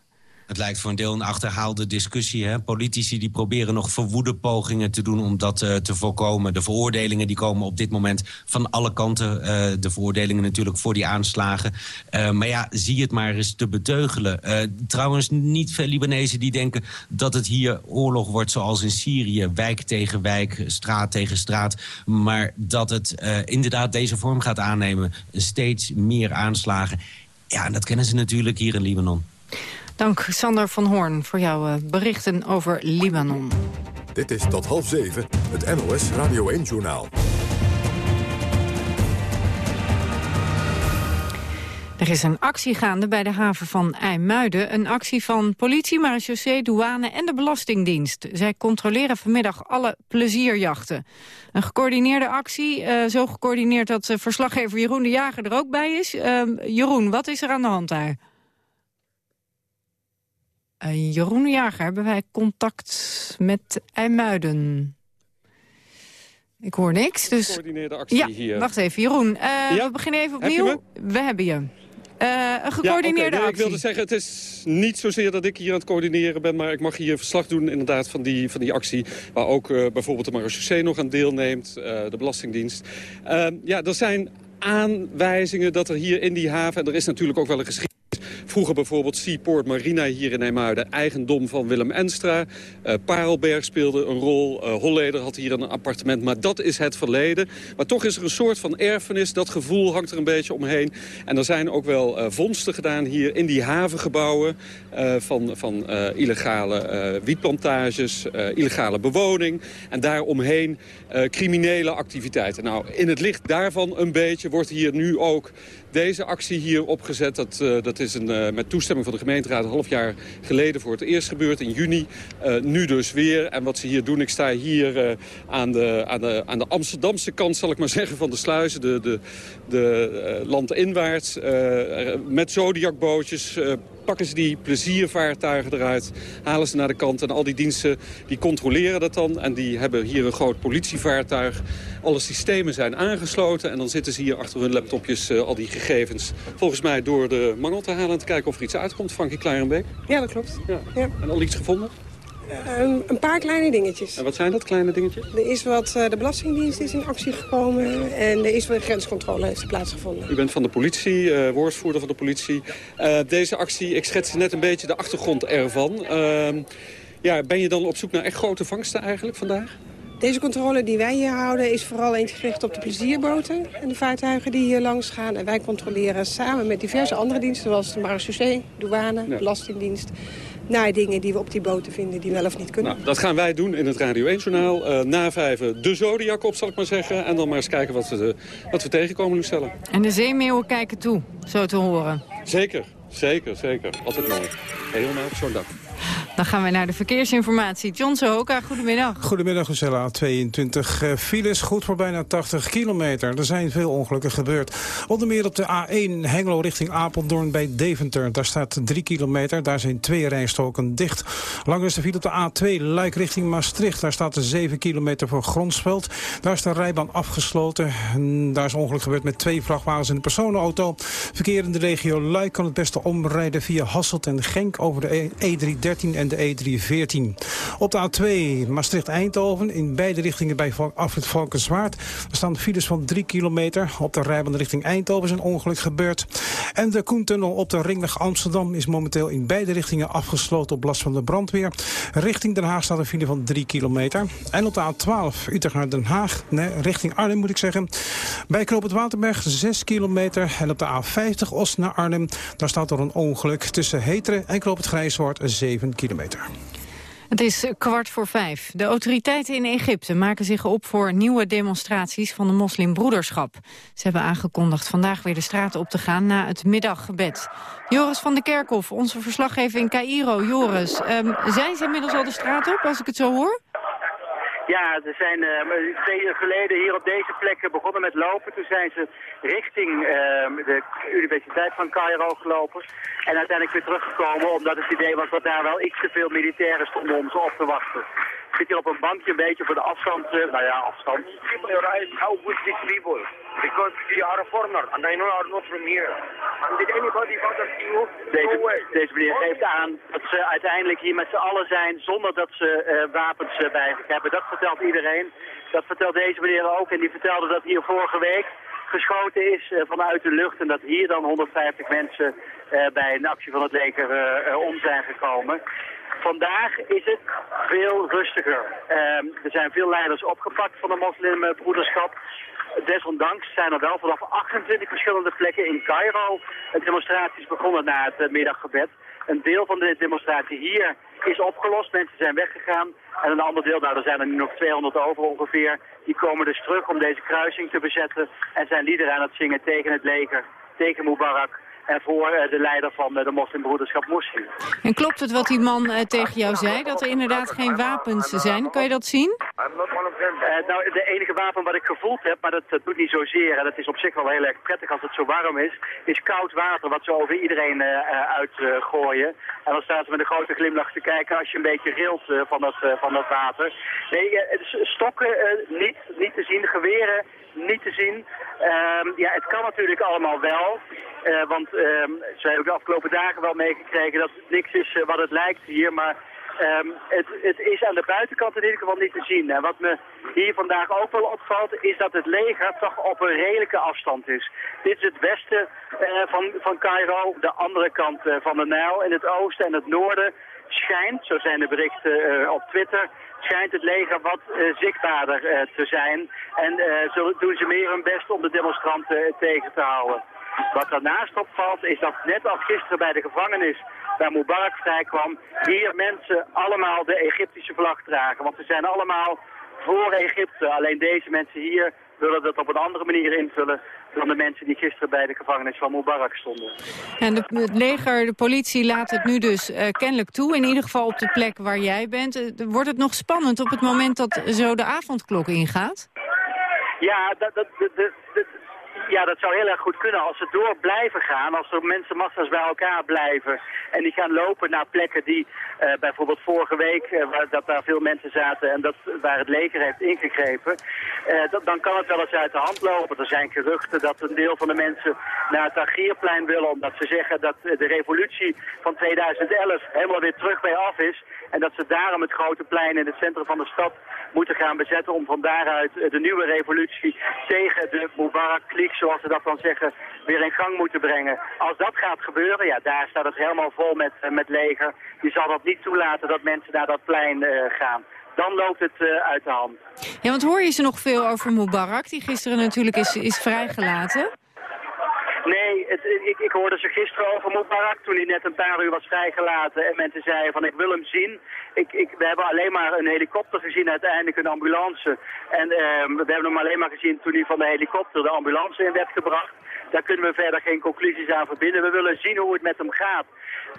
Het lijkt voor een deel een achterhaalde discussie. Hè? Politici die proberen nog verwoede pogingen te doen om dat eh, te voorkomen. De veroordelingen die komen op dit moment van alle kanten. eh, de veroordelingen natuurlijk voor die aanslagen. Eh, maar ja, zie het maar eens te beteugelen. Trouwens, niet veel Libanezen die denken dat het hier oorlog wordt zoals in Syrië. Wijk tegen wijk, straat tegen straat. Maar dat het inderdaad deze vorm gaat aannemen. Steeds meer aanslagen. Ja, en dat kennen ze natuurlijk hier in Libanon. Dank Sander van Hoorn voor jouw eh, berichten over Libanon. Dit is tot half zeven, het NOS Radio 1-journaal. Er is een actie gaande bij de haven van IJmuiden. Een actie van politie, marechaussee, douane en de Belastingdienst. Zij controleren vanmiddag alle plezierjachten. Een gecoördineerde actie, eh, zo gecoördineerd dat eh, verslaggever Jeroen de Jager er ook bij is. Ehm, Jeroen, wat is er aan de hand daar? Eh, Jeroen de Jager, hebben wij contact met IJmuiden? Ik hoor niks, dus... Gecoördineerde actie ja, hier. wacht even, Jeroen. eh, Ja? We beginnen even Heb opnieuw. We hebben je. Eh, een gecoördineerde ja. Nee, actie. Ik wilde zeggen, het is niet zozeer dat ik hier aan het coördineren ben... maar ik mag hier verslag doen inderdaad van die, van die actie... waar ook bijvoorbeeld de marechaussee nog aan deelneemt, eh, de Belastingdienst. Ja, er zijn aanwijzingen dat er hier in die haven... en er is natuurlijk ook wel een geschiedenis... Vroeger bijvoorbeeld Seaport Marina hier in Nijmuiden, eigendom van Willem Enstra. Eh, Parelberg speelde een rol, Eh, Holleder had hier een appartement, maar dat is het verleden. Maar toch is er een soort van erfenis, dat gevoel hangt er een beetje omheen. En er zijn ook wel eh, vondsten gedaan hier in die havengebouwen van, van illegale wietplantages, illegale bewoning. En daaromheen criminele activiteiten. Nou, in het licht daarvan een beetje wordt hier nu ook deze actie hier opgezet. Dat, eh, dat is een, eh, met toestemming van de gemeenteraad een half jaar geleden voor het eerst gebeurd in juni. Eh, nu dus weer. En wat ze hier doen, ik sta hier aan, de, aan, de, aan de Amsterdamse kant, zal ik maar zeggen, van de sluizen. De, de, de landinwaarts. met zodiacbootjes pakken ze die pleziervaartuigen eruit, halen ze naar de kant. En al die diensten die controleren dat dan. En die hebben hier een groot politievaartuig. Alle systemen zijn aangesloten. En dan zitten ze hier achter hun laptopjes eh, al die gegevens... volgens mij door de mangel te halen en te kijken of er iets uitkomt. Frankie Kleirenbeek. Ja, dat klopt. Ja. Ja. En al iets gevonden? Een, een paar kleine dingetjes. En wat zijn dat, kleine dingetjes? Er is wat, eh, de Belastingdienst is in actie gekomen en er is weer grenscontrole heeft plaatsgevonden. U bent van de politie, eh, woordvoerder van de politie. Eh, deze actie, ik schets net een beetje de achtergrond ervan. Ehm, ja, ben je dan op zoek naar echt grote vangsten eigenlijk vandaag? Deze controle die wij hier houden is vooral eens gericht op de plezierboten en de vaartuigen die hier langs gaan. En wij controleren samen met diverse andere diensten, zoals de marechaussee, douane, Ja. belastingdienst, naar dingen die we op die boten vinden die wel of niet kunnen. Nou, dat gaan wij doen in het Radio 1-journaal. Eh, na vijven de Zodiac op, zal ik maar zeggen. En dan maar eens kijken wat we, wat we tegenkomen, Lucelle. En de zeemeeuwen kijken toe, zo te horen. Zeker, zeker, zeker. Altijd mooi. Helemaal op zo'n dag. Dan gaan we naar de verkeersinformatie. John Sohoka, goedemiddag. Goedemiddag, Lucella. 22 eh, files, goed voor bijna 80 kilometer. Er zijn veel ongelukken gebeurd. Onder meer op de A1 Hengelo richting Apeldoorn bij Deventer. Daar staat 3 kilometer, daar zijn twee rijstroken dicht. Lang is de file op de A2 Luik richting Maastricht. Daar staat er 7 kilometer voor Gronsveld. Daar is de rijbaan afgesloten. En daar is ongeluk gebeurd met twee vrachtwagens en een personenauto. Verkeer in de regio Luik kan het beste omrijden via Hasselt en Genk over de E313 en de E314. Op de A2 Maastricht-Eindhoven in beide richtingen bij afrit Valkenswaard. Er staan files van 3 kilometer. Op de rijbaan richting Eindhoven is een ongeluk gebeurd. En de Koentunnel op de ringweg Amsterdam is momenteel in beide richtingen afgesloten op last van de brandweer. Richting Den Haag staat een file van 3 kilometer. En op de A12 Utrecht naar Den Haag, nee, richting Arnhem moet ik zeggen. Bij Knoop het Waterberg 6 kilometer. En op de A50 Os naar Arnhem, daar staat er een ongeluk tussen Heteren en Knoop het Grijswoord 7 kilometer. Het is kwart voor vijf. De autoriteiten in Egypte maken zich op voor nieuwe demonstraties van de moslimbroederschap. Ze hebben aangekondigd vandaag weer de straten op te gaan na het middaggebed. Joris van der Kerkhof, onze verslaggever in Cairo. Joris, ehm, zijn ze inmiddels al de straat op, als ik het zo hoor? Ja, ze zijn eh, twee uur geleden hier op deze plek met lopen. Toen zijn ze richting eh, de Universiteit van Cairo gelopen. En uiteindelijk weer teruggekomen omdat het idee was dat daar wel iets te veel militairen stonden om ze op te wachten. Ik zit hier op een bankje een beetje voor de afstand. eh, nou ja, afstand. How good these people because we are a foreigner and I know are not from here. And did anybody bother you? Deze, No way. deze meneer geeft aan dat ze uiteindelijk hier met z'n allen zijn zonder dat ze eh, wapens eh, bij zich hebben. Dat vertelt iedereen. Dat vertelt deze meneer ook. En die vertelde dat hier vorige week geschoten is eh, vanuit de lucht. En dat hier dan 150 mensen eh, bij een actie van het leger eh, om zijn gekomen. Vandaag is het veel rustiger. Ehm, er zijn veel leiders opgepakt van de moslimbroederschap. Desondanks zijn er wel vanaf 28 verschillende plekken in Cairo demonstraties begonnen na het middaggebed. Een deel van de demonstratie hier is opgelost, mensen zijn weggegaan. En een ander deel, nou er zijn er nu nog 200 over ongeveer, die komen dus terug om deze kruising te bezetten. En zijn liederen aan het zingen tegen het leger, tegen Mubarak en voor eh, de leider van eh, de moslimbroederschap Moslim. En klopt het wat die man eh, tegen jou zei, dat er inderdaad geen wapens zijn? Kan je dat zien? Nou, de enige wapen wat ik gevoeld heb, maar dat, dat doet niet zozeer, en dat is op zich wel heel erg prettig als het zo warm is, is koud water wat ze over iedereen uitgooien. en dan staan ze met een grote glimlach te kijken als je een beetje rilt van, dat, van dat water. Nee, stokken niet, niet te zien, geweren niet te zien. Ehm, ja, het kan natuurlijk allemaal wel. eh, want ehm ze hebben de afgelopen dagen wel meegekregen dat het niks is eh, wat het lijkt hier. Maar ehm, het, het is aan de buitenkant in ieder geval niet te zien. En wat me hier vandaag ook wel opvalt, is dat het leger toch op een redelijke afstand is. Dit is het westen eh, van, van Cairo, de andere kant eh, van de Nijl. In het oosten en het noorden schijnt, zo zijn de berichten eh, op Twitter, schijnt het leger wat zichtbaarder te zijn. En zo doen ze meer hun best om de demonstranten tegen te houden. Wat daarnaast opvalt is dat net als gisteren bij de gevangenis waar Mubarak vrijkwam, hier mensen allemaal de Egyptische vlag dragen. Want ze zijn allemaal voor Egypte. Alleen deze mensen hier willen dat op een andere manier invullen dan de mensen die gisteren bij de gevangenis van Mubarak stonden. En de, het leger, de politie laat het nu dus eh, kennelijk toe. In ieder geval op de plek waar jij bent. Eh, wordt het nog spannend op het moment dat zo de avondklok ingaat? Ja, dat, dat- dat- ja, dat zou heel erg goed kunnen als ze door blijven gaan. Als er mensen massa's bij elkaar blijven. En die gaan lopen naar plekken die eh, bijvoorbeeld vorige week, eh, waar, dat daar veel mensen zaten en dat, waar het leger heeft ingegrepen. eh, dat, dan kan het wel eens uit de hand lopen. Er zijn geruchten dat een deel van de mensen naar het Tahrirplein willen. Omdat ze zeggen dat de revolutie van 2011 helemaal weer terug bij af is. En dat ze daarom het grote plein in het centrum van de stad moeten gaan bezetten om van daaruit de nieuwe revolutie tegen de Mubarak-kliek, zoals ze dat dan zeggen, weer in gang moeten brengen. Als dat gaat gebeuren, ja, daar staat het helemaal vol met, eh, met leger. Die zal dat niet toelaten dat mensen naar dat plein eh, gaan. Dan loopt het eh, uit de hand. Ja, want hoor je ze nog veel over Mubarak, die gisteren natuurlijk is, is vrijgelaten? Nee, het, ik, ik hoorde ze gisteren over Mubarak toen hij net een paar uur was vrijgelaten. En mensen zeiden van ik wil hem zien. Ik, ik, we hebben alleen maar een helikopter gezien, uiteindelijk een ambulance. En ehm, we hebben hem alleen maar gezien toen hij van de helikopter de ambulance in werd gebracht. Daar kunnen we verder geen conclusies aan verbinden. We willen zien hoe het met hem gaat.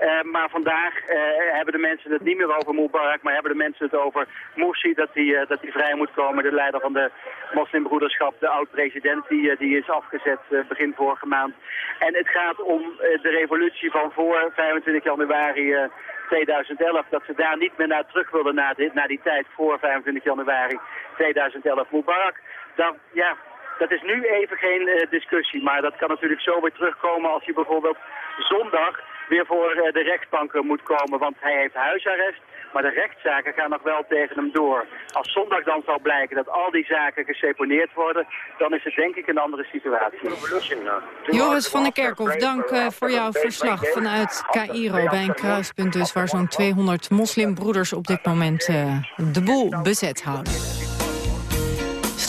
Uh, maar vandaag uh, hebben de mensen het niet meer over Mubarak, maar hebben de mensen het over Morsi, dat hij uh, dat vrij moet komen. De leider van de moslimbroederschap, de oud-president, die, die is afgezet begin vorige maand. En het gaat om de revolutie van voor 25 januari 2011. Dat ze daar niet meer naar terug wilden naar, dit, naar die tijd voor 25 januari 2011. Mubarak, dan, ja, dat is nu even geen uh, discussie, maar dat kan natuurlijk zo weer terugkomen als hij bijvoorbeeld zondag weer voor uh, de rechtbanken moet komen. Want hij heeft huisarrest, maar de rechtszaken gaan nog wel tegen hem door. Als zondag dan zal blijken dat al die zaken geseponeerd worden, dan is het denk ik een andere situatie. Joris van der Kerkhoff, dank voor jouw verslag vanuit Cairo bij een kruispunt dus waar zo'n 200 moslimbroeders op dit moment de boel bezet houden.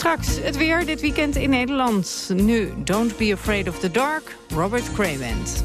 Straks het weer dit weekend in Nederland. Nu Don't Be Afraid of the Dark, Robert Cravent.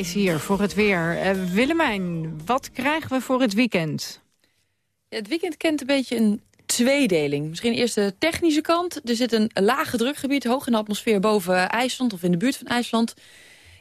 Is hier voor het weer. Uh, Willemijn, wat krijgen we voor het weekend? Het weekend kent een beetje een tweedeling. Misschien eerst de technische kant. Er zit een lage drukgebied hoog in de atmosfeer boven IJsland... of in de buurt van IJsland.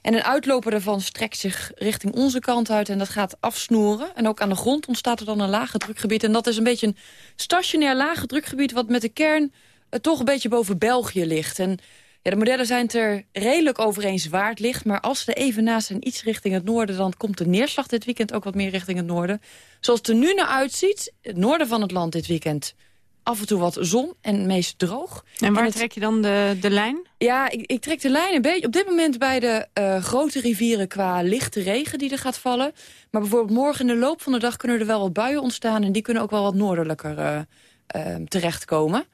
En een uitloper daarvan strekt zich richting onze kant uit en dat gaat afsnoeren. En ook aan de grond ontstaat er dan een lage drukgebied. En dat is een beetje een stationair lage drukgebied... wat met de kern eh, toch een beetje boven België ligt. En ja, de modellen zijn het er redelijk over eens waar het ligt. Maar als ze er even naast zijn iets richting het noorden... dan komt de neerslag dit weekend ook wat meer richting het noorden. Zoals het er nu naar uitziet, het noorden van het land dit weekend... af en toe wat zon en meest droog. En waar het- trek je dan de, de lijn? ja, ik, ik trek de lijn een beetje op dit moment bij de eh, grote rivieren qua lichte regen die er gaat vallen. Maar bijvoorbeeld morgen in de loop van de dag kunnen er wel wat buien ontstaan en die kunnen ook wel wat noordelijker eh, eh, terechtkomen.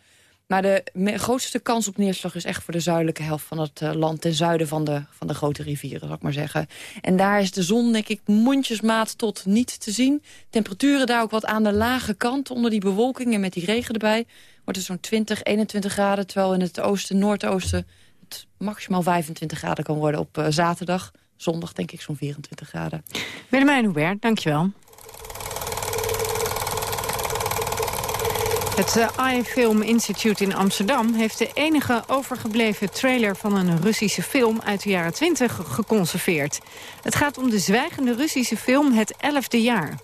Maar de me- grootste kans op neerslag is echt voor de zuidelijke helft van het eh, land... ten zuiden van de, van de grote rivieren, zal ik maar zeggen. En daar is de zon, denk ik, mondjesmaat tot niet te zien. Temperaturen daar ook wat aan de lage kant onder die bewolking... en met die regen erbij wordt het zo'n 20, 21 graden... terwijl in het oosten, noordoosten het maximaal 25 graden kan worden op eh, zaterdag. Zondag denk ik zo'n 24 graden. Willemijn Hubert, dankjewel. Het eh, iFilm Institute in Amsterdam heeft de enige overgebleven trailer van een Russische film uit de jaren 20 geconserveerd. Het gaat om de zwijgende Russische film Het Elfde Jaar.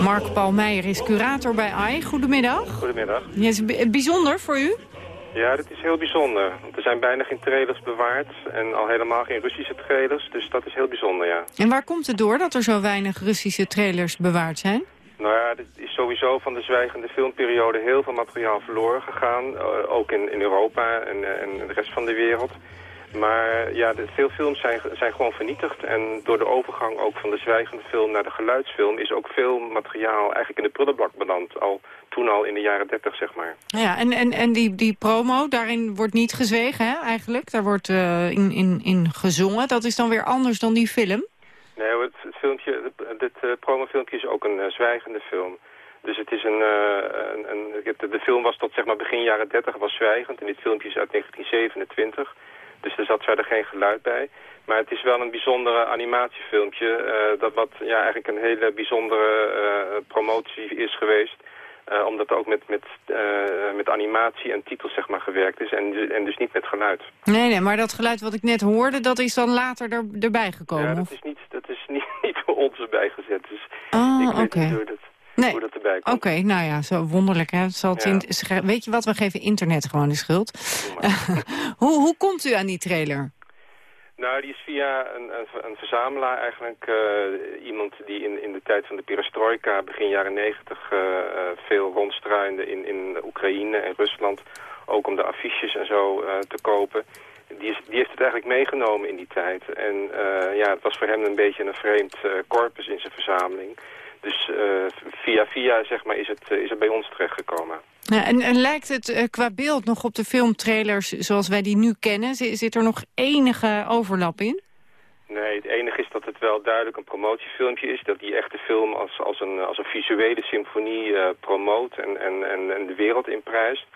Mark Paul Meijer is curator bij AI. Goedemiddag. Goedemiddag. Ja, is bijzonder voor u? Ja, dat is heel bijzonder. Er zijn bijna geen trailers bewaard en al helemaal geen Russische trailers, dus dat is heel bijzonder, ja. En waar komt het door dat er zo weinig Russische trailers bewaard zijn? Nou ja, er is sowieso van de zwijgende filmperiode heel veel materiaal verloren gegaan, eh, ook in, in Europa en, eh, en de rest van de wereld. Maar ja, veel films zijn, zijn gewoon vernietigd. En door de overgang ook van de zwijgende film naar de geluidsfilm... is ook veel materiaal eigenlijk in de prullenbak beland. Al toen al in de jaren 30, zeg maar. Ja, en, en, en die, die promo, daarin wordt niet gezwegen hè, eigenlijk. Daar wordt eh, in, in, in gezongen. Dat is dan weer anders dan die film. Nee, het, het filmpje, dit eh, promofilmpje is ook een eh, zwijgende film. Dus het is een, een, een de, de film was tot zeg maar begin jaren 30 was zwijgend. En dit filmpje is uit 1927. Dus er zat verder geen geluid bij. Maar het is wel een bijzondere animatiefilmpje. eh, dat wat ja, eigenlijk een hele bijzondere eh, promotie is geweest. Eh, omdat er ook met, met, met animatie en titels zeg maar, gewerkt is. En, en dus niet met geluid. Nee, nee, maar dat geluid wat ik net hoorde, dat is dan later er, erbij gekomen. Ja, dat of- is niet, dat is niet, niet door ons erbij gezet. Dus Ah, ik weet oké. niet hoe dat, Nee. hoe dat erbij Oké, komt. nou ja, zo wonderlijk. Hè? Zal het Ja. in- weet je wat, we geven internet gewoon de schuld. hoe, hoe komt u aan die trailer? Nou, die is via een, een, een verzamelaar eigenlijk. eh, iemand die in, in de tijd van de perestroika, begin jaren negentig, eh, eh, veel rondstruinde in, in Oekraïne en Rusland. Ook om de affiches en zo te kopen. Die, is, die heeft het eigenlijk meegenomen in die tijd. En ja, het was voor hem een beetje een vreemd corpus in zijn verzameling. Dus eh, via via, zeg maar, is het, eh, is het bij ons terechtgekomen. Ja, en, en lijkt het eh, qua beeld nog op de filmtrailers zoals wij die nu kennen? Zit, er nog enige overlap in? Nee, het enige is dat het wel duidelijk een promotiefilmpje is. Dat die echte film als, als, een, als een visuele symfonie promoot en, en, en, en de wereld inprijst.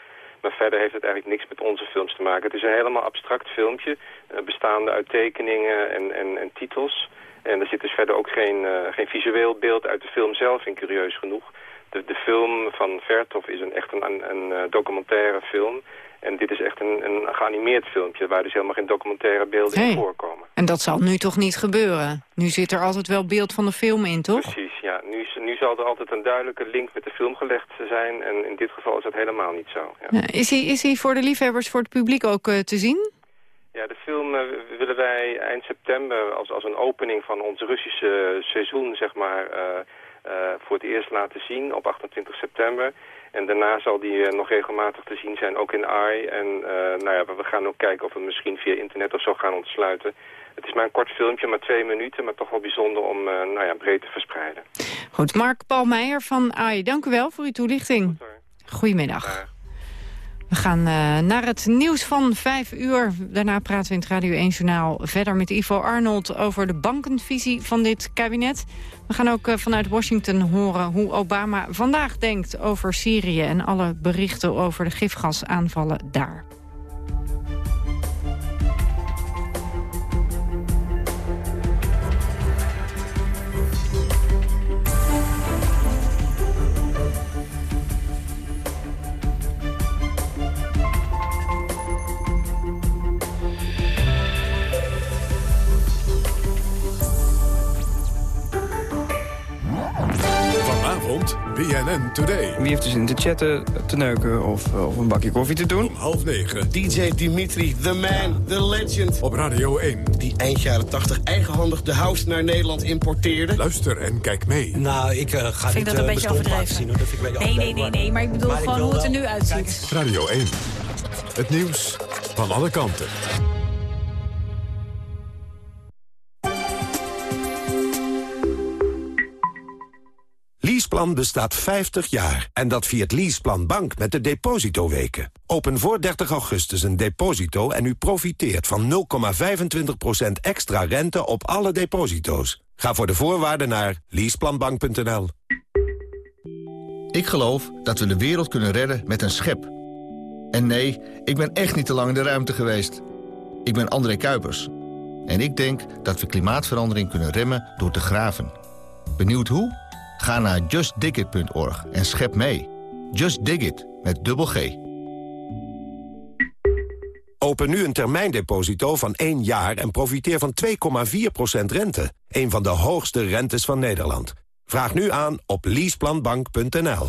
Maar verder heeft het eigenlijk niks met onze films te maken. Het is een helemaal abstract filmpje, bestaande uit tekeningen en, en, en titels. En er zit dus verder ook geen, eh, geen visueel beeld uit de film zelf in, curieus genoeg. De, de film van Vertov is een, echt een, een, een eh, documentaire film. En dit is echt een, een geanimeerd filmpje waar dus helemaal geen documentaire beelden in voorkomen. En dat zal nu toch niet gebeuren? Nu zit er altijd wel beeld van de film in, toch? Precies, ja. Nu, is- nu zal er altijd een duidelijke link met de film gelegd zijn. En in dit geval is dat helemaal niet zo. Ja, Ja, is, hij, is hij voor de liefhebbers, voor het publiek ook eh, te zien? Ja de film eh, willen wij eind september als, als een opening van ons Russische seizoen, zeg maar, eh, eh, voor het eerst laten zien op 28 september. En daarna zal die nog regelmatig te zien zijn, ook in AI. En nou ja, we gaan ook kijken of we misschien via internet of zo gaan ontsluiten. Het is maar een kort filmpje, maar twee minuten, maar toch wel bijzonder om nou ja, breed te verspreiden. Goed, Mark Paul Meijer van AI, dank u wel voor uw toelichting. Goedemiddag. We gaan eh, naar het nieuws van vijf uur. Daarna praten we in het Radio 1 Journaal verder met Ivo Arnold... over de bankenvisie van dit kabinet. We gaan ook eh, vanuit Washington horen hoe Obama vandaag denkt over Syrië... en alle berichten over de gifgasaanvallen daar. Dus in te chatten, te neuken of, eh, of een bakje koffie te doen? Om half negen. DJ Dimitri, the man, the legend. Op Radio 1. Die eind jaren 80 eigenhandig de house naar Nederland importeerde. Luister en kijk mee. Nou, ik uh, ga vind niet dat een uh, beetje overdreven. zien. Hoor. Dat vind ik een beetje nee, nee, nee, nee, maar ik bedoel maar gewoon ik hoe het er nu uitziet. Radio 1. Het nieuws van alle kanten. Leaseplan bestaat 50 jaar en dat viert Leaseplan Bank met de depositoweken. Open voor 30 augustus een deposito en u profiteert van 0,25% extra rente op alle deposito's. Ga voor de voorwaarden naar leaseplanbank.nl. Ik geloof dat we de wereld kunnen redden met een schep. En nee, ik ben echt niet te lang in de ruimte geweest. Ik ben André Kuipers. En ik denk dat we klimaatverandering kunnen remmen door te graven. Benieuwd hoe? Ga naar justdigit.org en schep mee. Just Dig It, met dubbel G. Open nu een termijndeposito van 1 jaar en profiteer van 2,4% rente. Een van de hoogste rentes van Nederland. Vraag nu aan op leaseplanbank.nl.